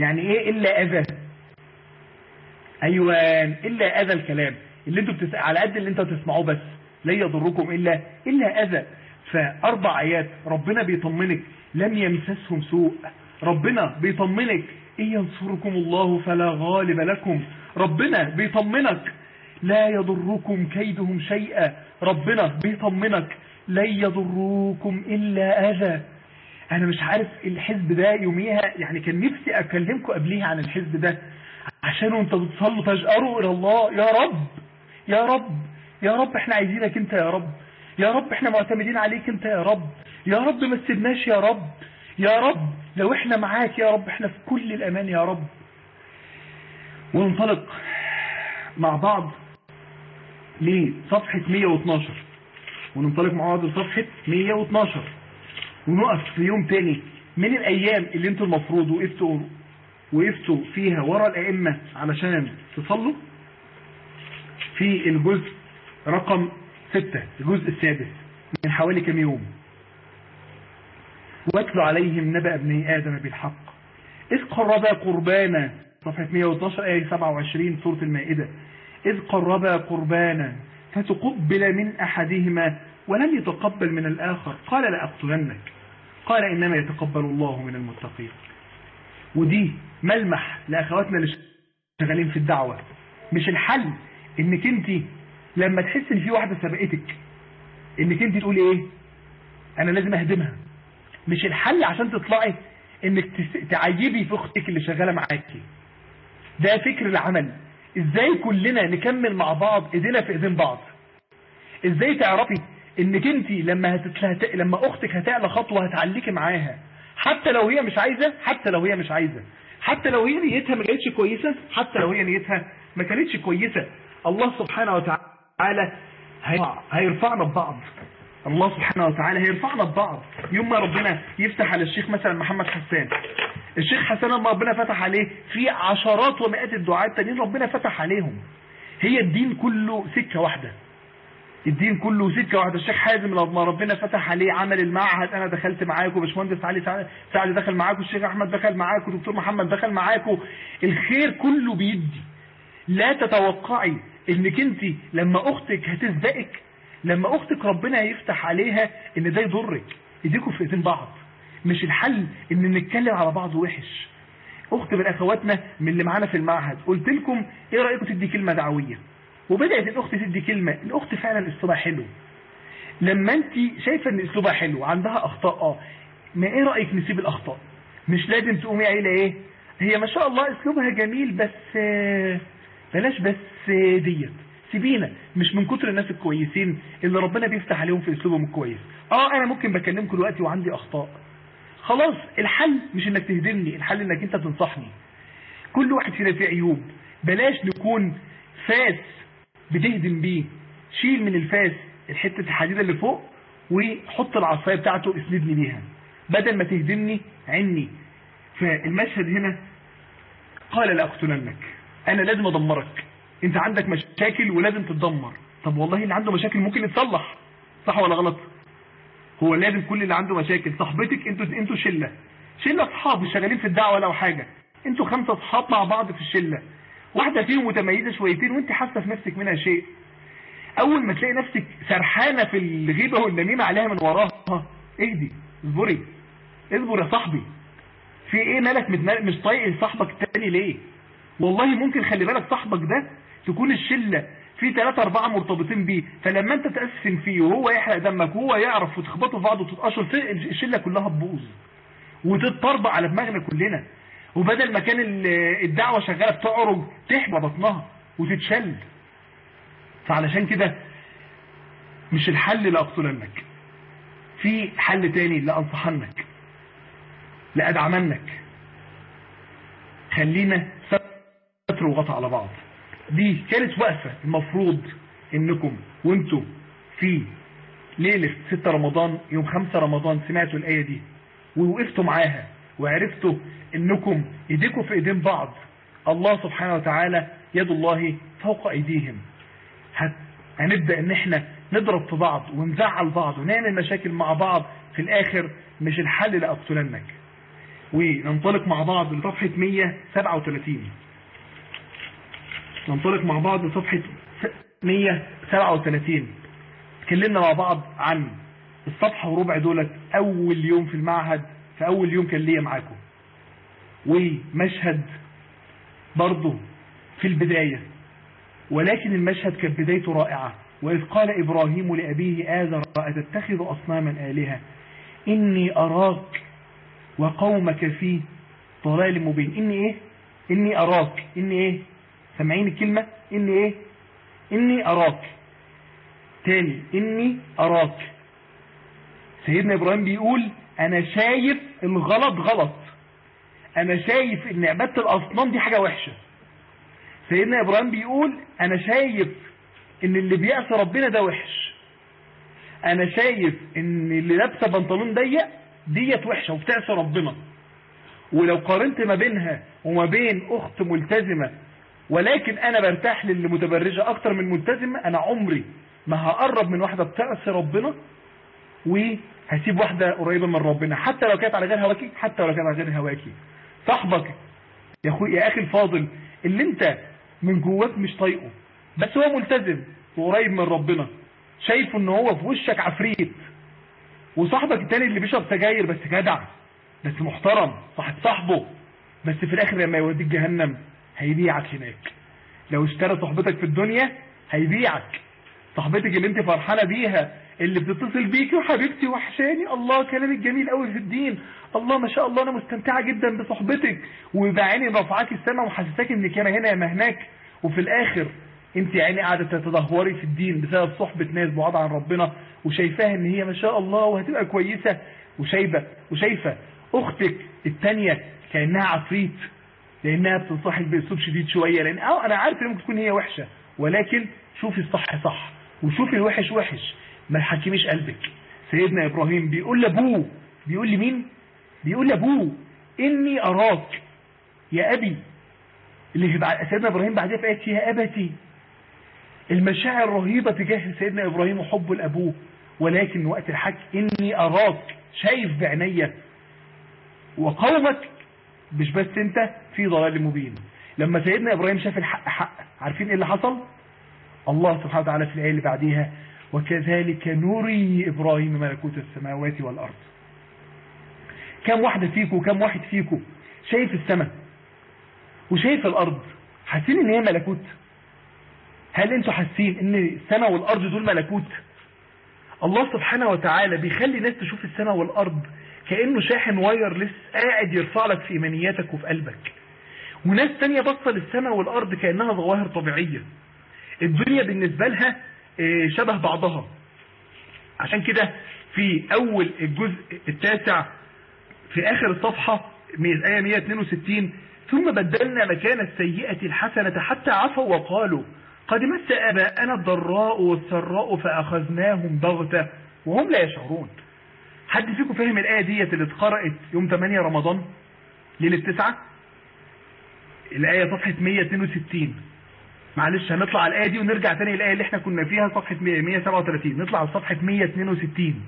يعني إيه إلا أذى؟ أيوان إلا أذى الكلام. اللي أنتوا بتس... على قد اللي أنتوا تسمعوه بس. لا يضركم إلا إلا أذى. فأربع آيات. ربنا بيطمنك. لم يمسسهم سوء. ربنا بيطمنك. إن ينصركم الله فلا غالب لكم. ربنا بيطمنك. لا يضركم كيدهم شيئا. ربنا بيطمنك. لن يضروكم إلا أذى. أنا مش عارف الحزب ده يوميها يعني كان نفسي أكلمكم قبليها عن الحزب ده عشان وأنت بتصلوا تجأروا إلى الله. يا رب يا رب يا رب إحنا عايزينك أنت يا رب. يا رب إحنا معتمدين عليك أنت يا رب. يا رب ما تسيبناش يا رب. يا رب لو إحنا معاك يا رب إحنا في كل الأمان يا رب. وننطلق مع بعض لصفحة 112 وننطلق مع بعض لصفحة 112 ونقف في يوم تاني من الأيام اللي أنتوا المفروض وقفتوا وقفتوا فيها ورا الأئمة علشان تصلوا في الجزء رقم ستة الجزء السادس من حوالي كم يوم. واتلوا عليهم نبأ ابني آدم بالحق. إذ قربا قربانا صفحة 112 آية 27 سورة المائدة. إذ قربا قربانا فتقبل من أحدهما ولم يتقبل من الآخر. قال لأقتلنك قال إنما يتقبل الله من المتقين. ودي ملمح لأخواتنا اللي شغالين في الدعوة. مش الحل إنك أنت لما تحس إن في واحدة سبقتك إنك أنت تقولي إيه؟ أنا لازم أهدمها. مش الحل عشان تطلعي إنك تعيبي في أختك اللي شغالة معاكي. ده فكر العمل. إزاي كلنا نكمل مع بعض إيدينا في إيدين بعض؟ إزاي تعرفي إنك أنت لما هتتلهت... لما أختك هتعلى خطوة هتعليكي معاها حتى لو هي مش عايزة حتى لو هي مش عايزة حتى لو هي نيتها ما كانتش كويسة حتى لو هي نيتها ما كانتش كويسة الله سبحانه وتعالى هيرفعنا ببعض. الله سبحانه وتعالى هيرفعنا ببعض. يوم ما ربنا يفتح على الشيخ مثلا محمد حسان. الشيخ حسان لما ربنا فتح عليه في عشرات ومئات الدعاء التانيين ربنا فتح عليهم. هي الدين كله سكة واحدة. الدين كله سكة واحدة. الشيخ حازم لما ربنا فتح عليه عمل المعهد أنا دخلت معاكم باشمهندس علي سعد دخل معاكم الشيخ أحمد دخل معاكم دكتور محمد دخل معاكم. الخير كله بيدي. لا تتوقعي إنك أنت لما أختك هتسبقك لما أختك ربنا يفتح عليها إن ده يضرك ايديكم في إيدين بعض. مش الحل إن نتكلم على بعض وحش. اخت من أخواتنا من اللي معانا في المعهد قلت لكم إيه رأيكم تدي كلمة دعوية؟ وبدأت الاخت تدي كلمة الاخت فعلا أسلوبها حلو. لما أنت شايفة إن أسلوبها حلو عندها أخطاء آه ما إيه رأيك نسيب الأخطاء؟ مش لازم تقومي قايلة إيه؟ هي ما شاء الله أسلوبها جميل بس بلاش بس ديت. سيبينا مش من كتر الناس الكويسين اللي ربنا بيفتح عليهم في أسلوبهم الكويس. آه أنا ممكن بكلمكم دلوقتي وعندي أخطاء. خلاص الحل مش إنك تهدمني الحل إنك أنت تنصحني. كل واحد فينا فيه عيوب. بلاش نكون فاس بتهدم بيه. شيل من الفاس الحتة الحديدة اللي فوق وحط العصاية بتاعته اسندني بيها. بدل ما تهدمني عني. فالمشهد هنا قال لا أقتلنك. أنا لازم أدمرك. انت عندك مشاكل ولازم تتدمر. طب والله اللي عنده مشاكل ممكن يتصلح. صح ولا غلط؟ هو لازم كل اللي عنده مشاكل. صاحبتك أنتوا أنتوا شلة. شلة اصحاب شغالين في الدعوة ولا حاجة. أنتوا خمسة اصحاب مع بعض في الشلة. واحدة فيهم متميزة شويتين وانت حاسة في نفسك منها شيء. أول ما تلاقي نفسك سرحانة في الغيبة والنميمة عليها من وراها اهدي اصبري. اصبر يا صاحبي. في إيه مالك مش طايق صاحبك التاني ليه؟ والله ممكن خلي بالك صاحبك ده تكون الشلة في ثلاثة أربعة مرتبطين بيه فلما أنت تأسفن فيه وهو يحرق دمك وهو يعرف وتخبطوا في بعض وتتقشر الشلة كلها تبوظ وتتطربع على دماغنا كلنا. وبدل ما كان الدعوة شغالة بتعرج تحبى بطنها وتتشل. فعلشان كده مش الحل لأقتلنك في حل تاني لأنصحنك لأدعمنك خلينا ستر وغطى على بعض. دي كانت وقفة المفروض إنكم وإنتم في ليلة 6 رمضان يوم 5 رمضان سمعتوا الآية دي ووقفتوا معاها وعرفتوا إنكم إيديكم في إيدين بعض الله سبحانه وتعالى يد الله فوق أيديهم. هنبدأ إن إحنا نضرب في بعض ونزعل بعض ونعمل مشاكل مع بعض في الآخر مش الحل لأقتلنك. وننطلق مع بعض لصفحة 137 ننطلق مع بعض لصفحة 137 اتكلمنا مع بعض عن الصفحة وربع دولت أول يوم في المعهد في أول يوم كان ليا معاكم. ومشهد برضه في البداية. ولكن المشهد كانت بدايته رائعة. وإذ قال إبراهيم لأبيه آذر أتتخذ أصناما آلهة. إني أراك وقومك في ضلال مبين. إني إيه؟ إني أراك. إني إيه؟ سامعين الكلمة إني إيه؟ إني أراك. تاني إني أراك. سيدنا إبراهيم بيقول أنا شايف الغلط غلط. أنا شايف إن عبادة الأصنام دي حاجة وحشة. سيدنا إبراهيم بيقول أنا شايف إن اللي بيعصى ربنا ده وحش. أنا شايف إن اللي لابسة بنطلون ضيق ديت وحشة وبتعصى ربنا. ولو قارنت ما بينها وما بين أخت ملتزمة ولكن أنا برتاح للي متبرجة أكتر من ملتزمة. أنا عمري ما هقرب من واحدة بتعصي ربنا وهسيب واحدة قريبة من ربنا. حتى لو كانت على غير هواكي حتى لو كانت على غير هواكي. صاحبك يا أخوي يا أخي الفاضل اللي أنت من جواك مش طايقه بس هو ملتزم وقريب من ربنا شايفه إن هو في وشك عفريت. وصاحبك التاني اللي بيشرب سجاير بس جدع بس محترم صاحب صاحبه بس في الآخر لما يوديك جهنم. هيبيعك هناك. لو اشترى صحبتك في الدنيا هيبيعك. صاحبتك اللي انت فرحانة بيها اللي بتتصل بيكي وحبيبتي وحشاني الله كلامك جميل قوي في الدين. الله ما شاء الله أنا مستمتعة جدا بصحبتك وبعيني رفعاك السماء وحسساك إنك أنا هنا يا مهناك. وفي الآخر أنت يعني قاعدة تتدهوري في الدين بسبب صحبة ناس بعاد عن ربنا. وشايفاها إن هي ما شاء الله وهتبقى كويسة. وشايفة وشايفة أختك التانية كأنها عفريت. لأنها بتنصحك باسلوب شديد شوية لأن آه أنا عارف إن ممكن تكون هي وحشة ولكن شوفي الصح صح وشوفي الوحش وحش. ما تحكميش قلبك. سيدنا إبراهيم بيقول لأبوه بيقول لي مين؟ بيقول لأبوه إني أراك يا أبي. اللي سيدنا إبراهيم بعدها في آية يا أبتي. المشاعر رهيبة تجاه سيدنا إبراهيم وحبه لأبوه. ولكن وقت الحج إني أراك شايف بعينيا. وقومك مش بس انت في ضلال مبين. لما سيدنا إبراهيم شاف الحق حق عارفين إيه اللي حصل؟ الله سبحانه وتعالى في الايه اللي بعديها وكذلك نري إبراهيم ملكوت السماوات والأرض. كم واحدة فيكم وكم واحد فيكم شايف السماء وشايف الأرض حاسين إن هي ملكوت؟ هل أنتوا حاسين إن السماء والأرض دول ملكوت؟ الله سبحانه وتعالى بيخلي الناس تشوف السماء والأرض كأنه شاحن وايرلس قاعد يرفع لك في إيمانياتك وفي قلبك. وناس تانية بصة للسماء والأرض كأنها ظواهر طبيعية. الدنيا بالنسبة لها شبه بعضها. عشان كده في أول الجزء التاسع في آخر الصفحة آية 162 ثم بدلنا مكان السيئة الحسنة حتى عفوا وقالوا قد مس أباءنا الضراء والسراء فأخذناهم بغتة وهم لا يشعرون. حد فيكم فهم الآية ديت اللي اتقرأت يوم 8 رمضان؟ ليلة 9 الآية صفحة 162 معلش هنطلع على الآية دي ونرجع تاني الآية اللي إحنا كنا فيها صفحة 137 نطلع على صفحة 162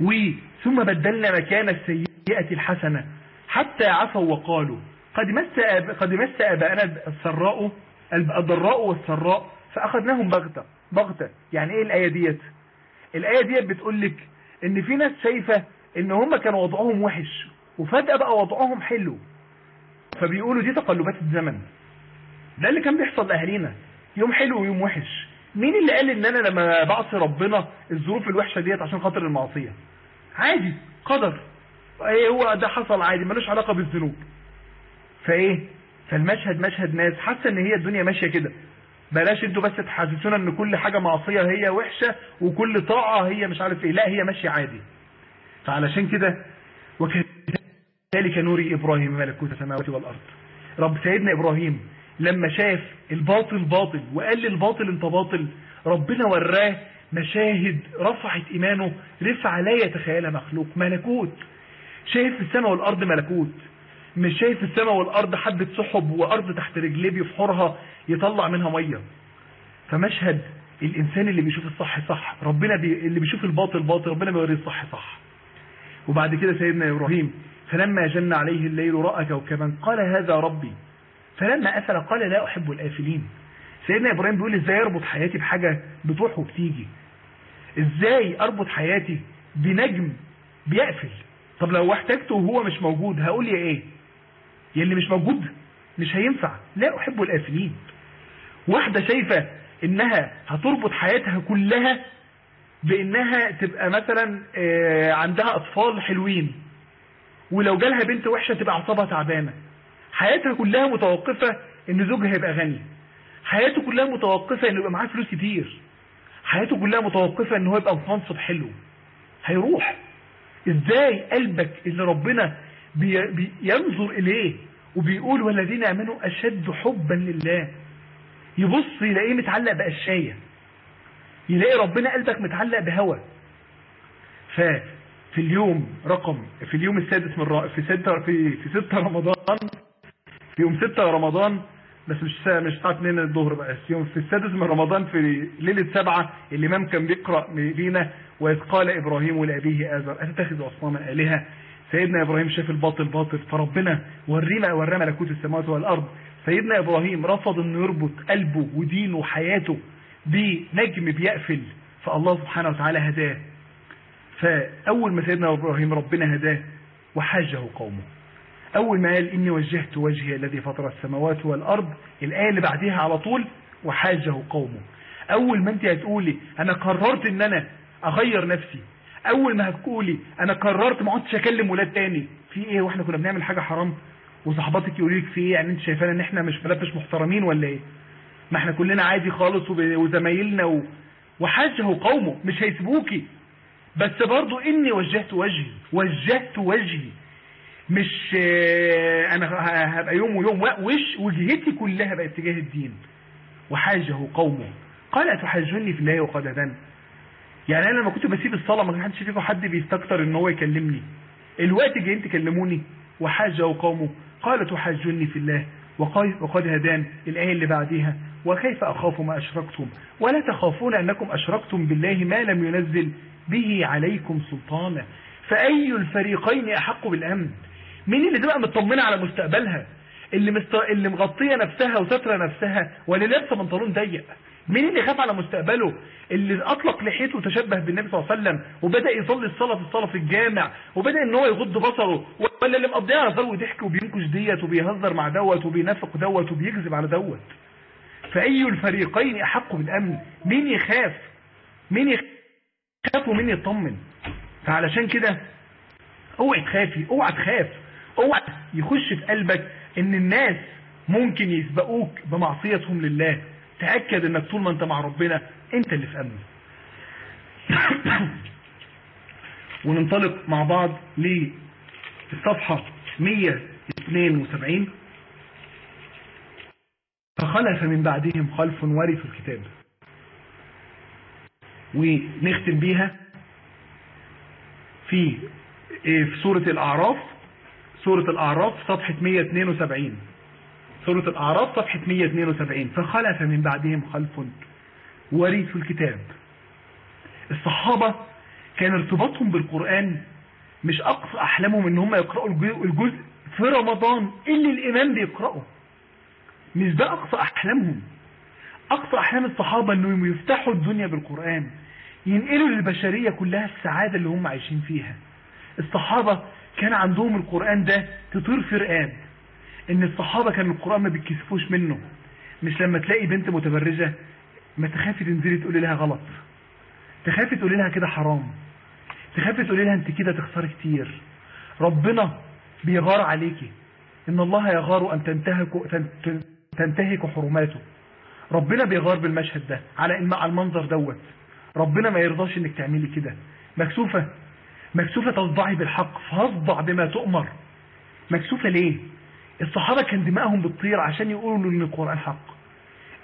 وثم بدلنا مكان السيئة الحسنة. حتى عفوا وقالوا قد مس قد مس أباءنا السراء الضراء والسراء فأخذناهم بغته بغتة. يعني إيه الآية ديت؟ الآية ديت بتقول لك إن في ناس شايفة إن هم كانوا وضعهم وحش وفجأة بقى وضعهم حلو. فبيقولوا دي تقلبات الزمن. ده اللي كان بيحصل لأهالينا. يوم حلو ويوم وحش. مين اللي قال إن أنا لما بعصي ربنا الظروف الوحشة ديت عشان خاطر المعصية؟ عادي قدر. إيه هو ده حصل؟ عادي ملوش علاقة بالذنوب. فإيه؟ فالمشهد مشهد ناس. حاسة إن هي الدنيا ماشية كده. بلاش أنتوا بس تحسسونا ان كل حاجة معصية هي وحشة وكل طاعة هي مش عارف إيه. لا هي ماشية عادي. فعلشان كده وكذلك نوري إبراهيم ملكوت السماوات والأرض. رب سيدنا إبراهيم لما شاف الباطل باطل وقال للباطل انت باطل ربنا وراه مشاهد رفعت إيمانه رفع لا يتخيلها مخلوق ملكوت. شايف في السماء والأرض ملكوت. مش شايف السماء والأرض حبة سحب وأرض تحت رجليه بيفحرها يطلع منها مية. فمشهد الإنسان اللي بيشوف الصح صح. ربنا بي... اللي بيشوف الباطل باطل ربنا بيوريه الصح صح. وبعد كده سيدنا إبراهيم فلما جن عليه الليل رأى كوكبا قال هذا ربي. فلما أفل قال لا أحب الآفلين. سيدنا إبراهيم بيقول إزاي أربط حياتي بحاجة بتروح وبتيجي؟ إزاي أربط حياتي بنجم بيقفل؟ طب لو احتاجته وهو مش موجود هقول يا إيه؟ يا اللي مش موجود مش هينفع. لا أحب الآفلين. واحدة شايفة إنها هتربط حياتها كلها بإنها تبقى مثلا عندها أطفال حلوين. ولو جالها بنت وحشة تبقى أعصابها تعبانة. حياتها كلها متوقفة إن زوجها يبقى غني. حياته كلها متوقفة إنه يبقى معاه فلوس كتير. حياته كلها متوقفة إن هو يبقى منصب حلو. هيروح. إزاي قلبك اللي ربنا بينظر إليه وبيقول والذين آمنوا أشد حبا لله. يبص يلاقيه متعلق بقشاية يلاقي ربنا قلبك متعلق بهوى. ففي اليوم رقم في اليوم السادس من. في ستة في في ستة رمضان في يوم ستة رمضان بس مش مش الساعة 2 الظهر بقى. يوم في السادس من رمضان في ليلة سبعة الإمام كان بيقرأ بينا وإذ قال إبراهيم لأبيه آذر أتتخذ أصناما آلهة؟ سيدنا إبراهيم شاف الباطل باطل فربنا ورينا ورى ملكوت السماوات والأرض. سيدنا إبراهيم رفض أنه يربط قلبه ودينه وحياته بنجم بيقفل فالله سبحانه وتعالى هداه. فأول ما سيدنا إبراهيم ربنا هداه وحاجه قومه. أول ما قال إني وجهت وجهي الذي فطر السماوات والأرض الآية اللي بعدها على طول وحاجه قومه. أول ما أنت هتقولي أنا قررت إن أنا أغير نفسي أول ما هتقولي أنا قررت ما عدتش أكلم ولاد تاني في إيه؟ وإحنا كنا بنعمل حاجة حرام. وصحباتك يقولوا لك في إيه؟ يعني أنت شايفانا إن إحنا مش مش محترمين ولا إيه؟ ما إحنا كلنا عادي خالص وزمايلنا و... وحاجة قومه مش هيسيبوكي. بس برضو إني وجهت وجهي وجهت وجهي. مش أنا هبقى يوم ويوم وش وجهتي كلها بقت تجاه الدين. وحاجة قومه قال أتحاجوني في الله وقد هدان يعني أنا لما كنت بسيب الصلاة ما كانش فيكم حد بيستكتر إن هو يكلمني. الوقت جايين تكلموني وحاجة قومه قال تحاجوني في الله. وقد هدان الآية اللي بعديها. وكيف أخاف ما أشركتم؟ ولا تخافون أنكم أشركتم بالله ما لم ينزل به عليكم سلطانا. فأي الفريقين أحق بالأمن؟ مين اللي تبقى مطمنة على مستقبلها؟ اللي مست... اللي مغطية نفسها وسترة نفسها. ولا لابسه بنطلون ضيق؟ مين اللي خاف على مستقبله؟ اللي أطلق لحيته وتشبه بالنبي صلى الله عليه وسلم وبدأ يصلي الصلاة في الصلاة في الجامع وبدأ إن هو يغض بصره ولا اللي مقضيها هزار وضحك وبينكش ديت وبيهزر مع دوت وبينافق دوت وبيكذب على دوت. فأي الفريقين أحق بالأمن؟ مين يخاف؟ مين يخاف ومين يطمن؟ فعلشان كده اوعي تخافي أوعى تخاف أوعى يخش في قلبك إن الناس ممكن يسبقوك بمعصيتهم لله. تأكد إنك طول ما أنت مع ربنا أنت اللي في امن وننطلق مع بعض للصفحة 172 فخلف من بعدهم خلف ورثوا الكتاب. ونختم بيها في في سورة الأعراف. سورة الأعراف صفحة 172 سورة الأعراف صفحة 172 فخلف من بعدهم خلف. ورثوا الكتاب. الصحابة كان ارتباطهم بالقرآن مش أقصى أحلامهم إن هم يقرأوا الجزء في رمضان اللي الإمام بيقرأه. مش ده أقصى أحلامهم. أقصى أحلام الصحابة أنهم يفتحوا الدنيا بالقرآن ينقلوا للبشرية كلها السعادة اللي هم عايشين فيها. الصحابة كان عندهم القرآن ده تطير في رقاب إن الصحابة كان القرآن ما بيتكسفوش منه. مش لما تلاقي بنت متبرجة ما تخافي تنزلي تقولي لها غلط. تخافي تقولي لها كده حرام. تخافي تقولي لها أنت كده تخسري كتير. ربنا بيغار عليكي. إن الله يغار أن تنتهك تنتهك حرماته. ربنا بيغار بالمشهد ده. على المنظر دوت. ربنا ما يرضاش إنك تعملي كده. مكسوفة مكسوفة تصدعي بالحق. فاصدع بما تؤمر. مكسوفة ليه؟ الصحابة كان دماءهم بتطير عشان يقولوا إن القرآن حق.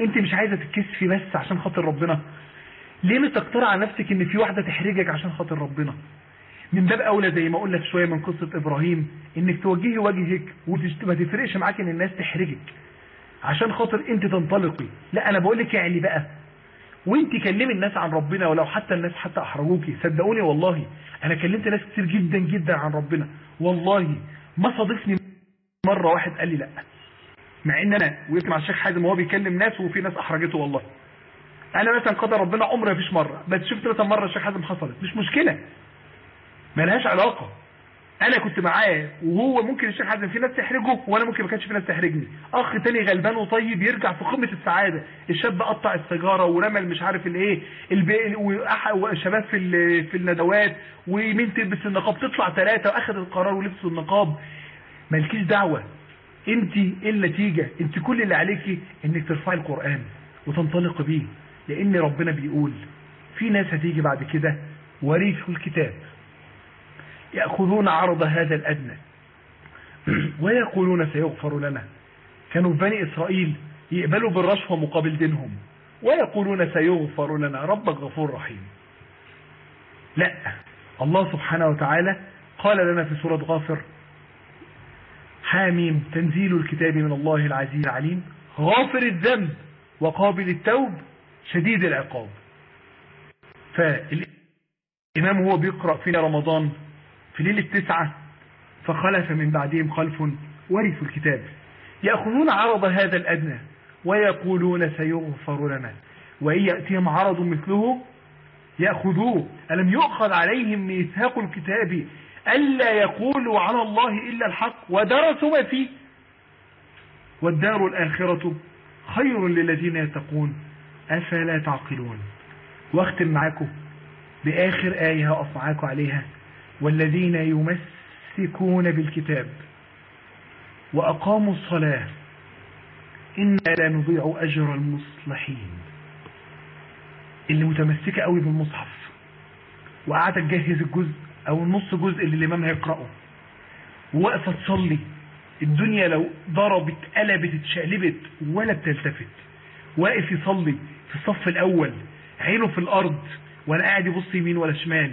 أنت مش عايزة تتكسفي بس عشان خاطر ربنا. ليه مستكترة على نفسك إن في واحدة تحرجك عشان خاطر ربنا؟ من باب أولى زي ما قلنا شوية من قصة إبراهيم إنك توجهي وجهك وما تفرقش معاك إن الناس تحرجك. عشان خاطر أنت تنطلقي. لا أنا بقول لك يعني بقى. وأنت كلمي الناس عن ربنا ولو حتى الناس حتى أحرجوكي. صدقوني والله أنا كلمت ناس كتير جدا جدا عن ربنا. والله ما صادفني مرة واحد قال لي لأ. مع إن أنا وقفت مع الشيخ حازم وهو بيكلم ناس وفي ناس أحرجته والله. أنا مثلا قدر ربنا عمري ما فيش مرة بس شفت مثلا مرة الشيخ حازم حصلت. مش مشكلة. ملهاش علاقة. أنا كنت معاه وهو ممكن الشيخ حازم في ناس تحرجه وأنا ممكن ما كانش في ناس تحرجني. أخ تاني غلبان وطيب يرجع في قمة السعادة. الشاب قطع السيجارة ورمى مش عارف الإيه والشباب في في الندوات ومين تلبس النقاب تطلع ثلاثة وآخد القرار ولبسوا النقاب. مالكيش دعوة. انت إيه النتيجة؟ انت كل اللي عليكي إنك ترفعي القرآن وتنطلق بيه لأن ربنا بيقول في ناس هتيجي بعد كده ورثوا الكتاب. يأخذون عرض هذا الأدنى. ويقولون سيغفر لنا. كانوا بني إسرائيل يقبلوا بالرشوة مقابل دينهم. ويقولون سيغفر لنا. ربك غفور رحيم. لا. الله سبحانه وتعالى قال لنا في سورة غافر حاميم تنزيل الكتاب من الله العزيز العليم غافر الذنب وقابل التوب شديد العقاب. فالإمام هو بيقرأ في رمضان في ليلة تسعة فخلف من بعدهم خلف ورثوا الكتاب. يأخذون عرض هذا الأدنى ويقولون سيغفر لنا. وإن يأتيهم عرض مثله يأخذوه. ألم يؤخذ عليهم ميثاق الكتاب ألا يقولوا على الله إلا الحق ودرسوا ما فيه. والدار الآخرة خير للذين يتقون. أفلا تعقلون؟ واختم معاكم. بآخر آية هقف معاكم عليها. والذين يمسكون بالكتاب وأقاموا الصلاة إنا لا نضيع أجر المصلحين. اللي متمسكة قوي بالمصحف. وقاعدة تجهز الجزء. أو النص جزء اللي الإمام هيقرأه. وواقفة تصلي. الدنيا لو ضربت قلبت اتشقلبت ولا بتلتفت. واقف يصلي في الصف الأول عينه في الأرض ولا قاعد يبص يمين ولا شمال.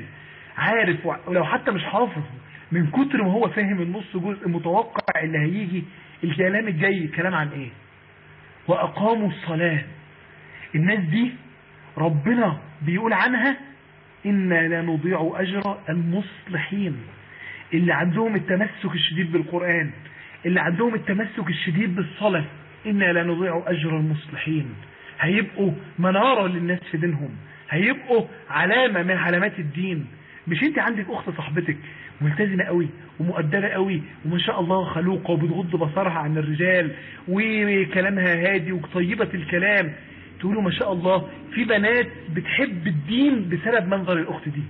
عارف ولو حتى مش حافظ من كتر ما هو فاهم النص جزء متوقع اللي هيجي الكلام الجاي كلام عن إيه؟ وأقاموا الصلاة. الناس دي ربنا بيقول عنها إنا لا نضيع أجر المصلحين. اللي عندهم التمسك الشديد بالقرآن اللي عندهم التمسك الشديد بالصلاة إنا لا نضيع أجر المصلحين. هيبقوا منارة للناس في دينهم هيبقوا علامة من علامات الدين. مش أنت عندك أخت صاحبتك ملتزمة قوي ومؤدبة قوي وما شاء الله خلوقة وبتغض بصرها عن الرجال وكلامها هادي وطيبة الكلام. تقولوا ما شاء الله في بنات بتحب الدين بسبب منظر الأخت دي.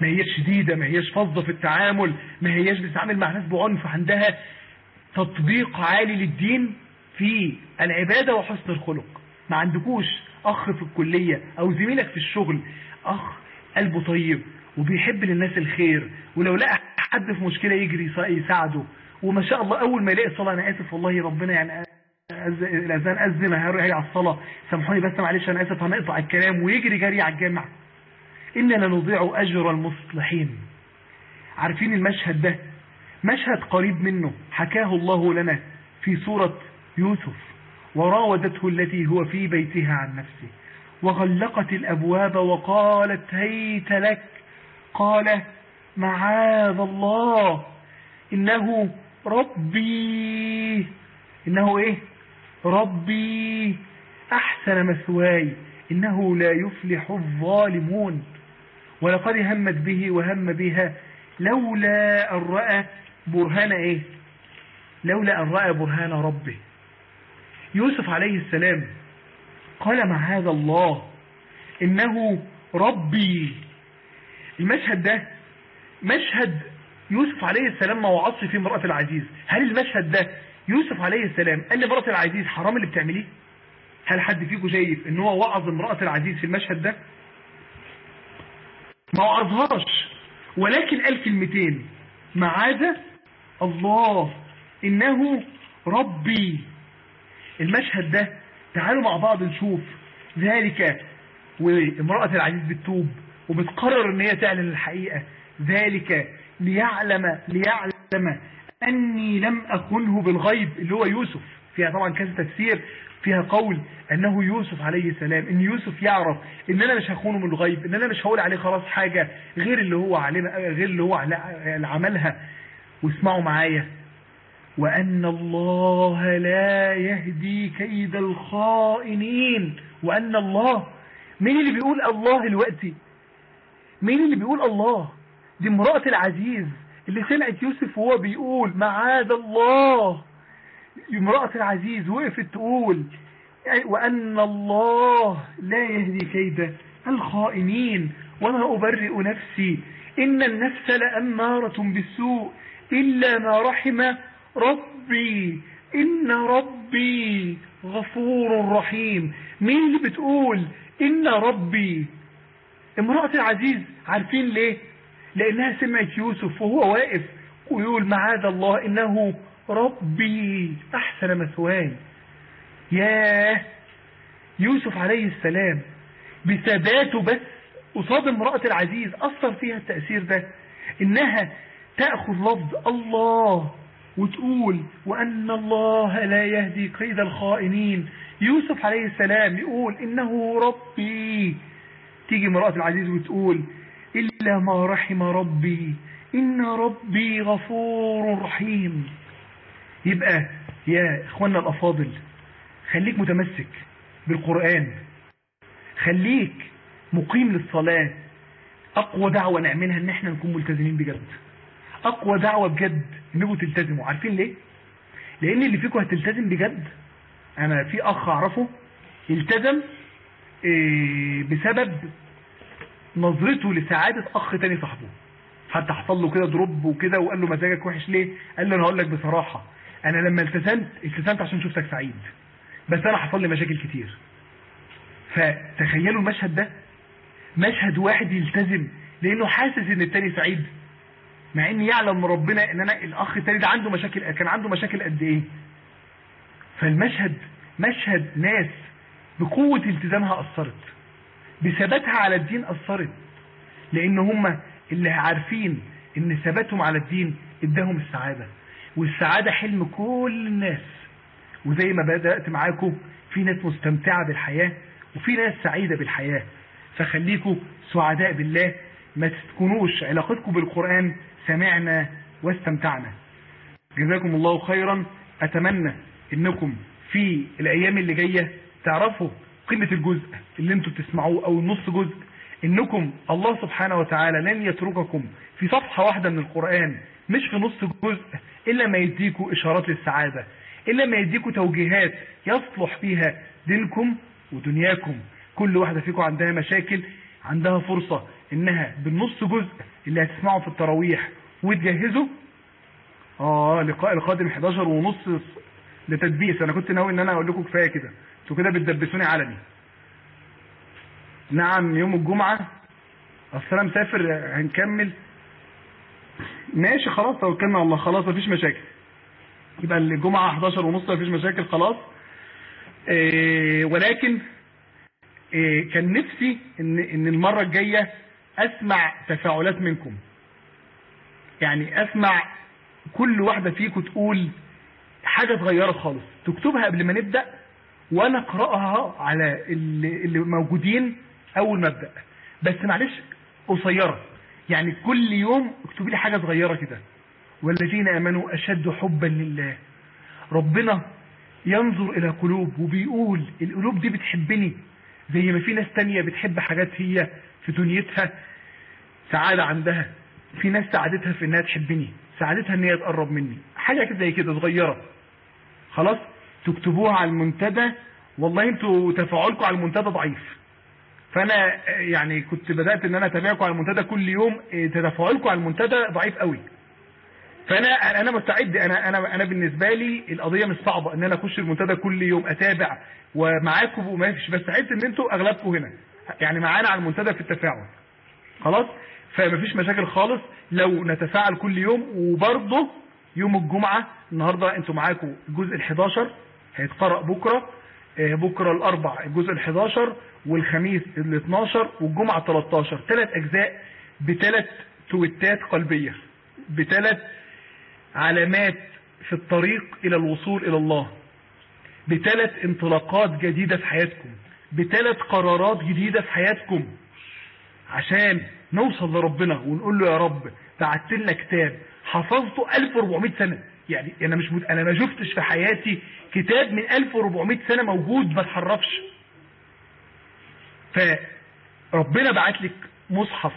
ما هيش شديدة ما هيش فظة في التعامل ما هيش بتتعامل مع ناس بعنف عندها. تطبيق عالي للدين في العبادة وحسن الخلق. ما عندكوش أخ في الكلية أو زميلك في الشغل أخ قلبه طيب وبيحب للناس الخير. ولو لقى حد في مشكلة يجري يساعده. وما شاء الله أول ما يلاقي الصلاة أنا آسف والله ربنا يعني. الأذان أذن هروح على الصلاة؟ سامحوني بس معلش أنا آسف هنقطع الكلام ويجري جري على الجامع إننا نضيع أجر المصلحين. عارفين المشهد ده؟ مشهد قريب منه حكاه الله لنا في سورة يوسف. وراودته التي هو في بيتها عن نفسه. وغلقت الأبواب وقالت هيت لك. قال معاذ الله. إنه ربي. إنه إيه؟ ربي أحسن مثواي إنه لا يفلح الظالمون. ولقد همت به وهم بها لولا أن رأى برهان إيه؟ لولا أن رأى برهان ربه. يوسف عليه السلام قال معاذ الله إنه ربي. المشهد ده مشهد يوسف عليه السلام ما وعظش فيه امرأة العزيز. هل المشهد ده يوسف عليه السلام قال لامرأة العزيز حرام اللي بتعمليه؟ هل حد فيكم شايف إن هو وعظ امرأة العزيز في المشهد ده؟ ما وعظهاش ولكن قال كلمتين. معاذ الله إنه ربي. المشهد ده تعالوا مع بعض نشوف ذلك. وامرأة العزيز بتتوب وبتقرر إن هي تعلن الحقيقة. ذلك ليعلم ليعلم أني لم أخنه بالغيب اللي هو يوسف. فيها طبعا كذا تفسير فيها قول أنه يوسف عليه السلام إن يوسف يعرف إن أنا مش هخونه من الغيب إن أنا مش هقول عليه خلاص حاجة غير اللي هو غير اللي هو عملها. واسمعوا معايا. وأن الله لا يهدي كيد الخائنين. وأن الله مين اللي بيقول الله الوقتي مين اللي بيقول الله؟ دي امرأة العزيز. اللي سمعت يوسف وهو بيقول معاذ الله. امرأة العزيز وقفت تقول وأن الله لا يهدي كيد الخائنين وما أبرئ نفسي. إن النفس لأمارة بالسوء إلا ما رحم ربي. إن ربي غفور رحيم. مين اللي بتقول إن ربي؟ امرأة العزيز عارفين ليه؟ لأنها سمعت يوسف وهو واقف ويقول معاذ الله إنه ربي أحسن مثواي ياه! يوسف عليه السلام بثباته بس قصاد امرأة العزيز أثر فيها التأثير ده إنها تأخذ لفظ الله وتقول وأن الله لا يهدي كيد الخائنين. يوسف عليه السلام يقول إنه ربي. تيجي امرأة العزيز وتقول إلا ما رحم ربي. إن ربي غفور رحيم. يبقى يا إخوانا الأفاضل خليك متمسك بالقرآن. خليك مقيم للصلاة. أقوى دعوة نعملها إن إحنا نكون ملتزمين بجد. أقوى دعوة بجد إنكم تلتزموا. عارفين ليه؟ لأن اللي فيكم هتلتزم بجد. أنا في أخ أعرفه التزم إيه بسبب نظرته لسعادة أخ تاني صاحبه. حتى حصل له كده دروب وكده وقال له مزاجك وحش ليه؟ قال له أنا هقول لك بصراحة أنا لما التزمت التزمت عشان شفتك سعيد بس أنا حصل لي مشاكل كتير. فتخيلوا المشهد ده؟ مشهد واحد يلتزم لأنه حاسس إن التاني سعيد مع ان يعلم ربنا إن أنا الأخ التاني ده عنده مشاكل كان عنده مشاكل قد إيه؟ فالمشهد مشهد ناس بقوة التزامها أثرت. بثباتها على الدين أثرت لأن هم اللي عارفين إن ثباتهم على الدين إداهم السعادة والسعادة حلم كل الناس. وزي ما بدأت معاكم في ناس مستمتعة بالحياة وفي ناس سعيدة بالحياة. فخليكم سعداء بالله ما تكونوش علاقتكم بالقرآن سمعنا واستمتعنا. جزاكم الله خيرا. أتمنى أنكم في الأيام اللي جاية تعرفوا قيمة الجزء اللي أنتوا بتسمعوه أو النص جزء. إنكم الله سبحانه وتعالى لن يترككم في صفحة واحدة من القرآن مش في نص جزء إلا ما يديكوا إشارات للسعادة إلا ما يديكوا توجيهات يصلح بيها دينكم ودنياكم. كل واحدة فيكم عندها مشاكل عندها فرصة إنها بالنص جزء اللي هتسمعه في التراويح وتجهزه. آه لقاء القادم 11 ونص لتدبيس. أنا كنت ناوي إن أنا أقول لكم كفاية كده. أنتوا كده بتدبسوني علني. نعم يوم الجمعة. اصل أنا مسافر هنكمل. ماشي خلاص توكلنا على الله. خلاص مفيش مشاكل. يبقى الجمعة 11 ونص مفيش مشاكل خلاص. إيه ولكن إيه كان نفسي إن إن المرة الجاية أسمع تفاعلات منكم. يعني أسمع كل واحدة فيكم تقول حاجة صغيره خالص. تكتبها قبل ما نبدأ وأنا أقرأها على اللي, اللي موجودين أول ما أبدأ. بس معلش قصيرة. يعني كل يوم اكتبي لي حاجة صغيرة كده. والذين آمنوا أشد حبا لله. ربنا ينظر إلى قلوب وبيقول القلوب دي بتحبني. زي ما في ناس تانية بتحب حاجات هي في دنيتها سعادة عندها. في ناس سعادتها في إنها تحبني. سعادتها إن هي تقرب مني. حاجة زي كده صغيرة. خلاص؟ تكتبوها على المنتدى. والله أنتوا تفاعلكم على المنتدى ضعيف. فأنا يعني كنت بدأت إن أنا أتابعكم على المنتدى كل يوم. تفاعلكم على المنتدى ضعيف قوي. فأنا أنا مستعد. أنا أنا أنا بالنسبة لي القضية مش صعبة إن أنا أخش المنتدى كل يوم أتابع ومعاكم وما فيش. بس عايز إن أنتوا أغلبكم هنا. يعني معانا على المنتدى في التفاعل. خلاص؟ فمفيش مشاكل خالص لو نتفاعل كل يوم. وبرضه يوم الجمعة النهارده أنتوا معاكم الجزء ال11 هيتقرأ بكرة. بكرة الأربع الجزء ال11 والخميس ال12 والجمعة 13 ثلاث أجزاء بثلاث تويتات قلبية بثلاث علامات في الطريق إلى الوصول إلى الله بثلاث انطلاقات جديدة في حياتكم بثلاث قرارات جديدة في حياتكم. عشان نوصل لربنا ونقول له يا رب بعت لنا كتاب حفظته 1400 سنة. يعني أنا مش مد... أنا ما شفتش في حياتي كتاب من 1400 سنة موجود ما اتحرفش. فربنا بعت لك مصحف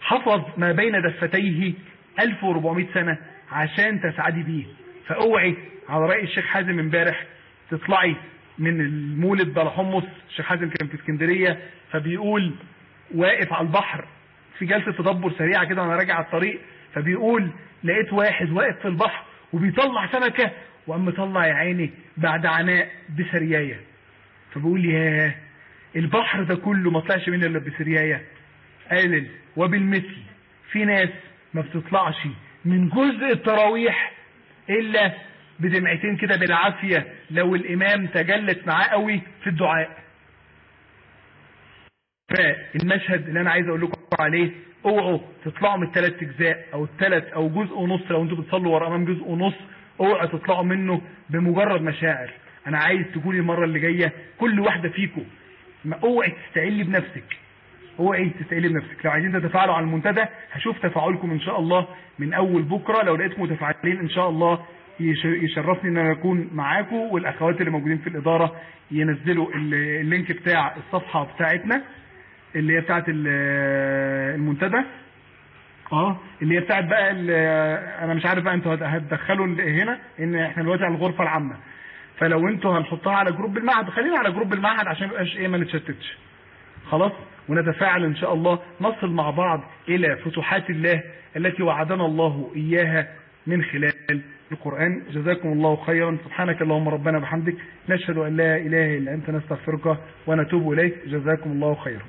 حفظ ما بين دفتيه 1400 سنة عشان تسعدي بيه. فأوعي على رأي الشيخ حازم امبارح تطلعي من المولد بلا حمص الشيخ حازم كان في اسكندرية فبيقول واقف على البحر في جلسة تدبر سريعة كده وأنا راجع على الطريق. فبيقول لقيت واحد واقف في البحر وبيطلع سمكة وقام مطلع يا عيني بعد عناء بسرياية. فبقول ياه البحر ده كله ما طلعش منه إلا بسرياية. قال وبالمثل في ناس ما بتطلعش من جزء التراويح إلا بدمعتين كده بالعافية لو الإمام تجلت معاه قوي في الدعاء. فالمشهد اللي أنا عايز أقول لكم عليه اوعوا تطلعوا من الثلاث أجزاء أو الثلاث أو جزء ونص لو أنتوا بتصلوا ورا أمام جزء ونص اوعوا تطلعوا منه بمجرد مشاعر. أنا عايز تقولي المرة اللي جاية كل واحدة فيكم ما اوعي تستقلي بنفسك. اوعي تستقلي بنفسك. لو عايزين تتفاعلوا على المنتدى هشوف تفاعلكم إن شاء الله من أول بكرة. لو لقيتكم متفاعلين إن شاء الله يشرفني إن أنا أكون معاكم والأخوات اللي موجودين في الإدارة ينزلوا اللينك بتاع الصفحة بتاعتنا. اللي هي بتاعت المنتدى. آه اللي هي بتاعت بقى أنا مش عارف بقى أنتوا هتدخلوا هنا ان إحنا دلوقتي على الغرفة العامة. فلو أنتوا هنحطها على group المعهد خلينا على group المعهد عشان ما يبقاش إيه ما نتشتتش. خلاص؟ ونتفاعل إن شاء الله نصل مع بعض إلى فتوحات الله التي وعدنا الله إياها من خلال القرآن. جزاكم الله خيرا. سبحانك اللهم ربنا بحمدك نشهد أن لا إله إلا أنت نستغفرك ونتوب إليك. جزاكم الله خيرا.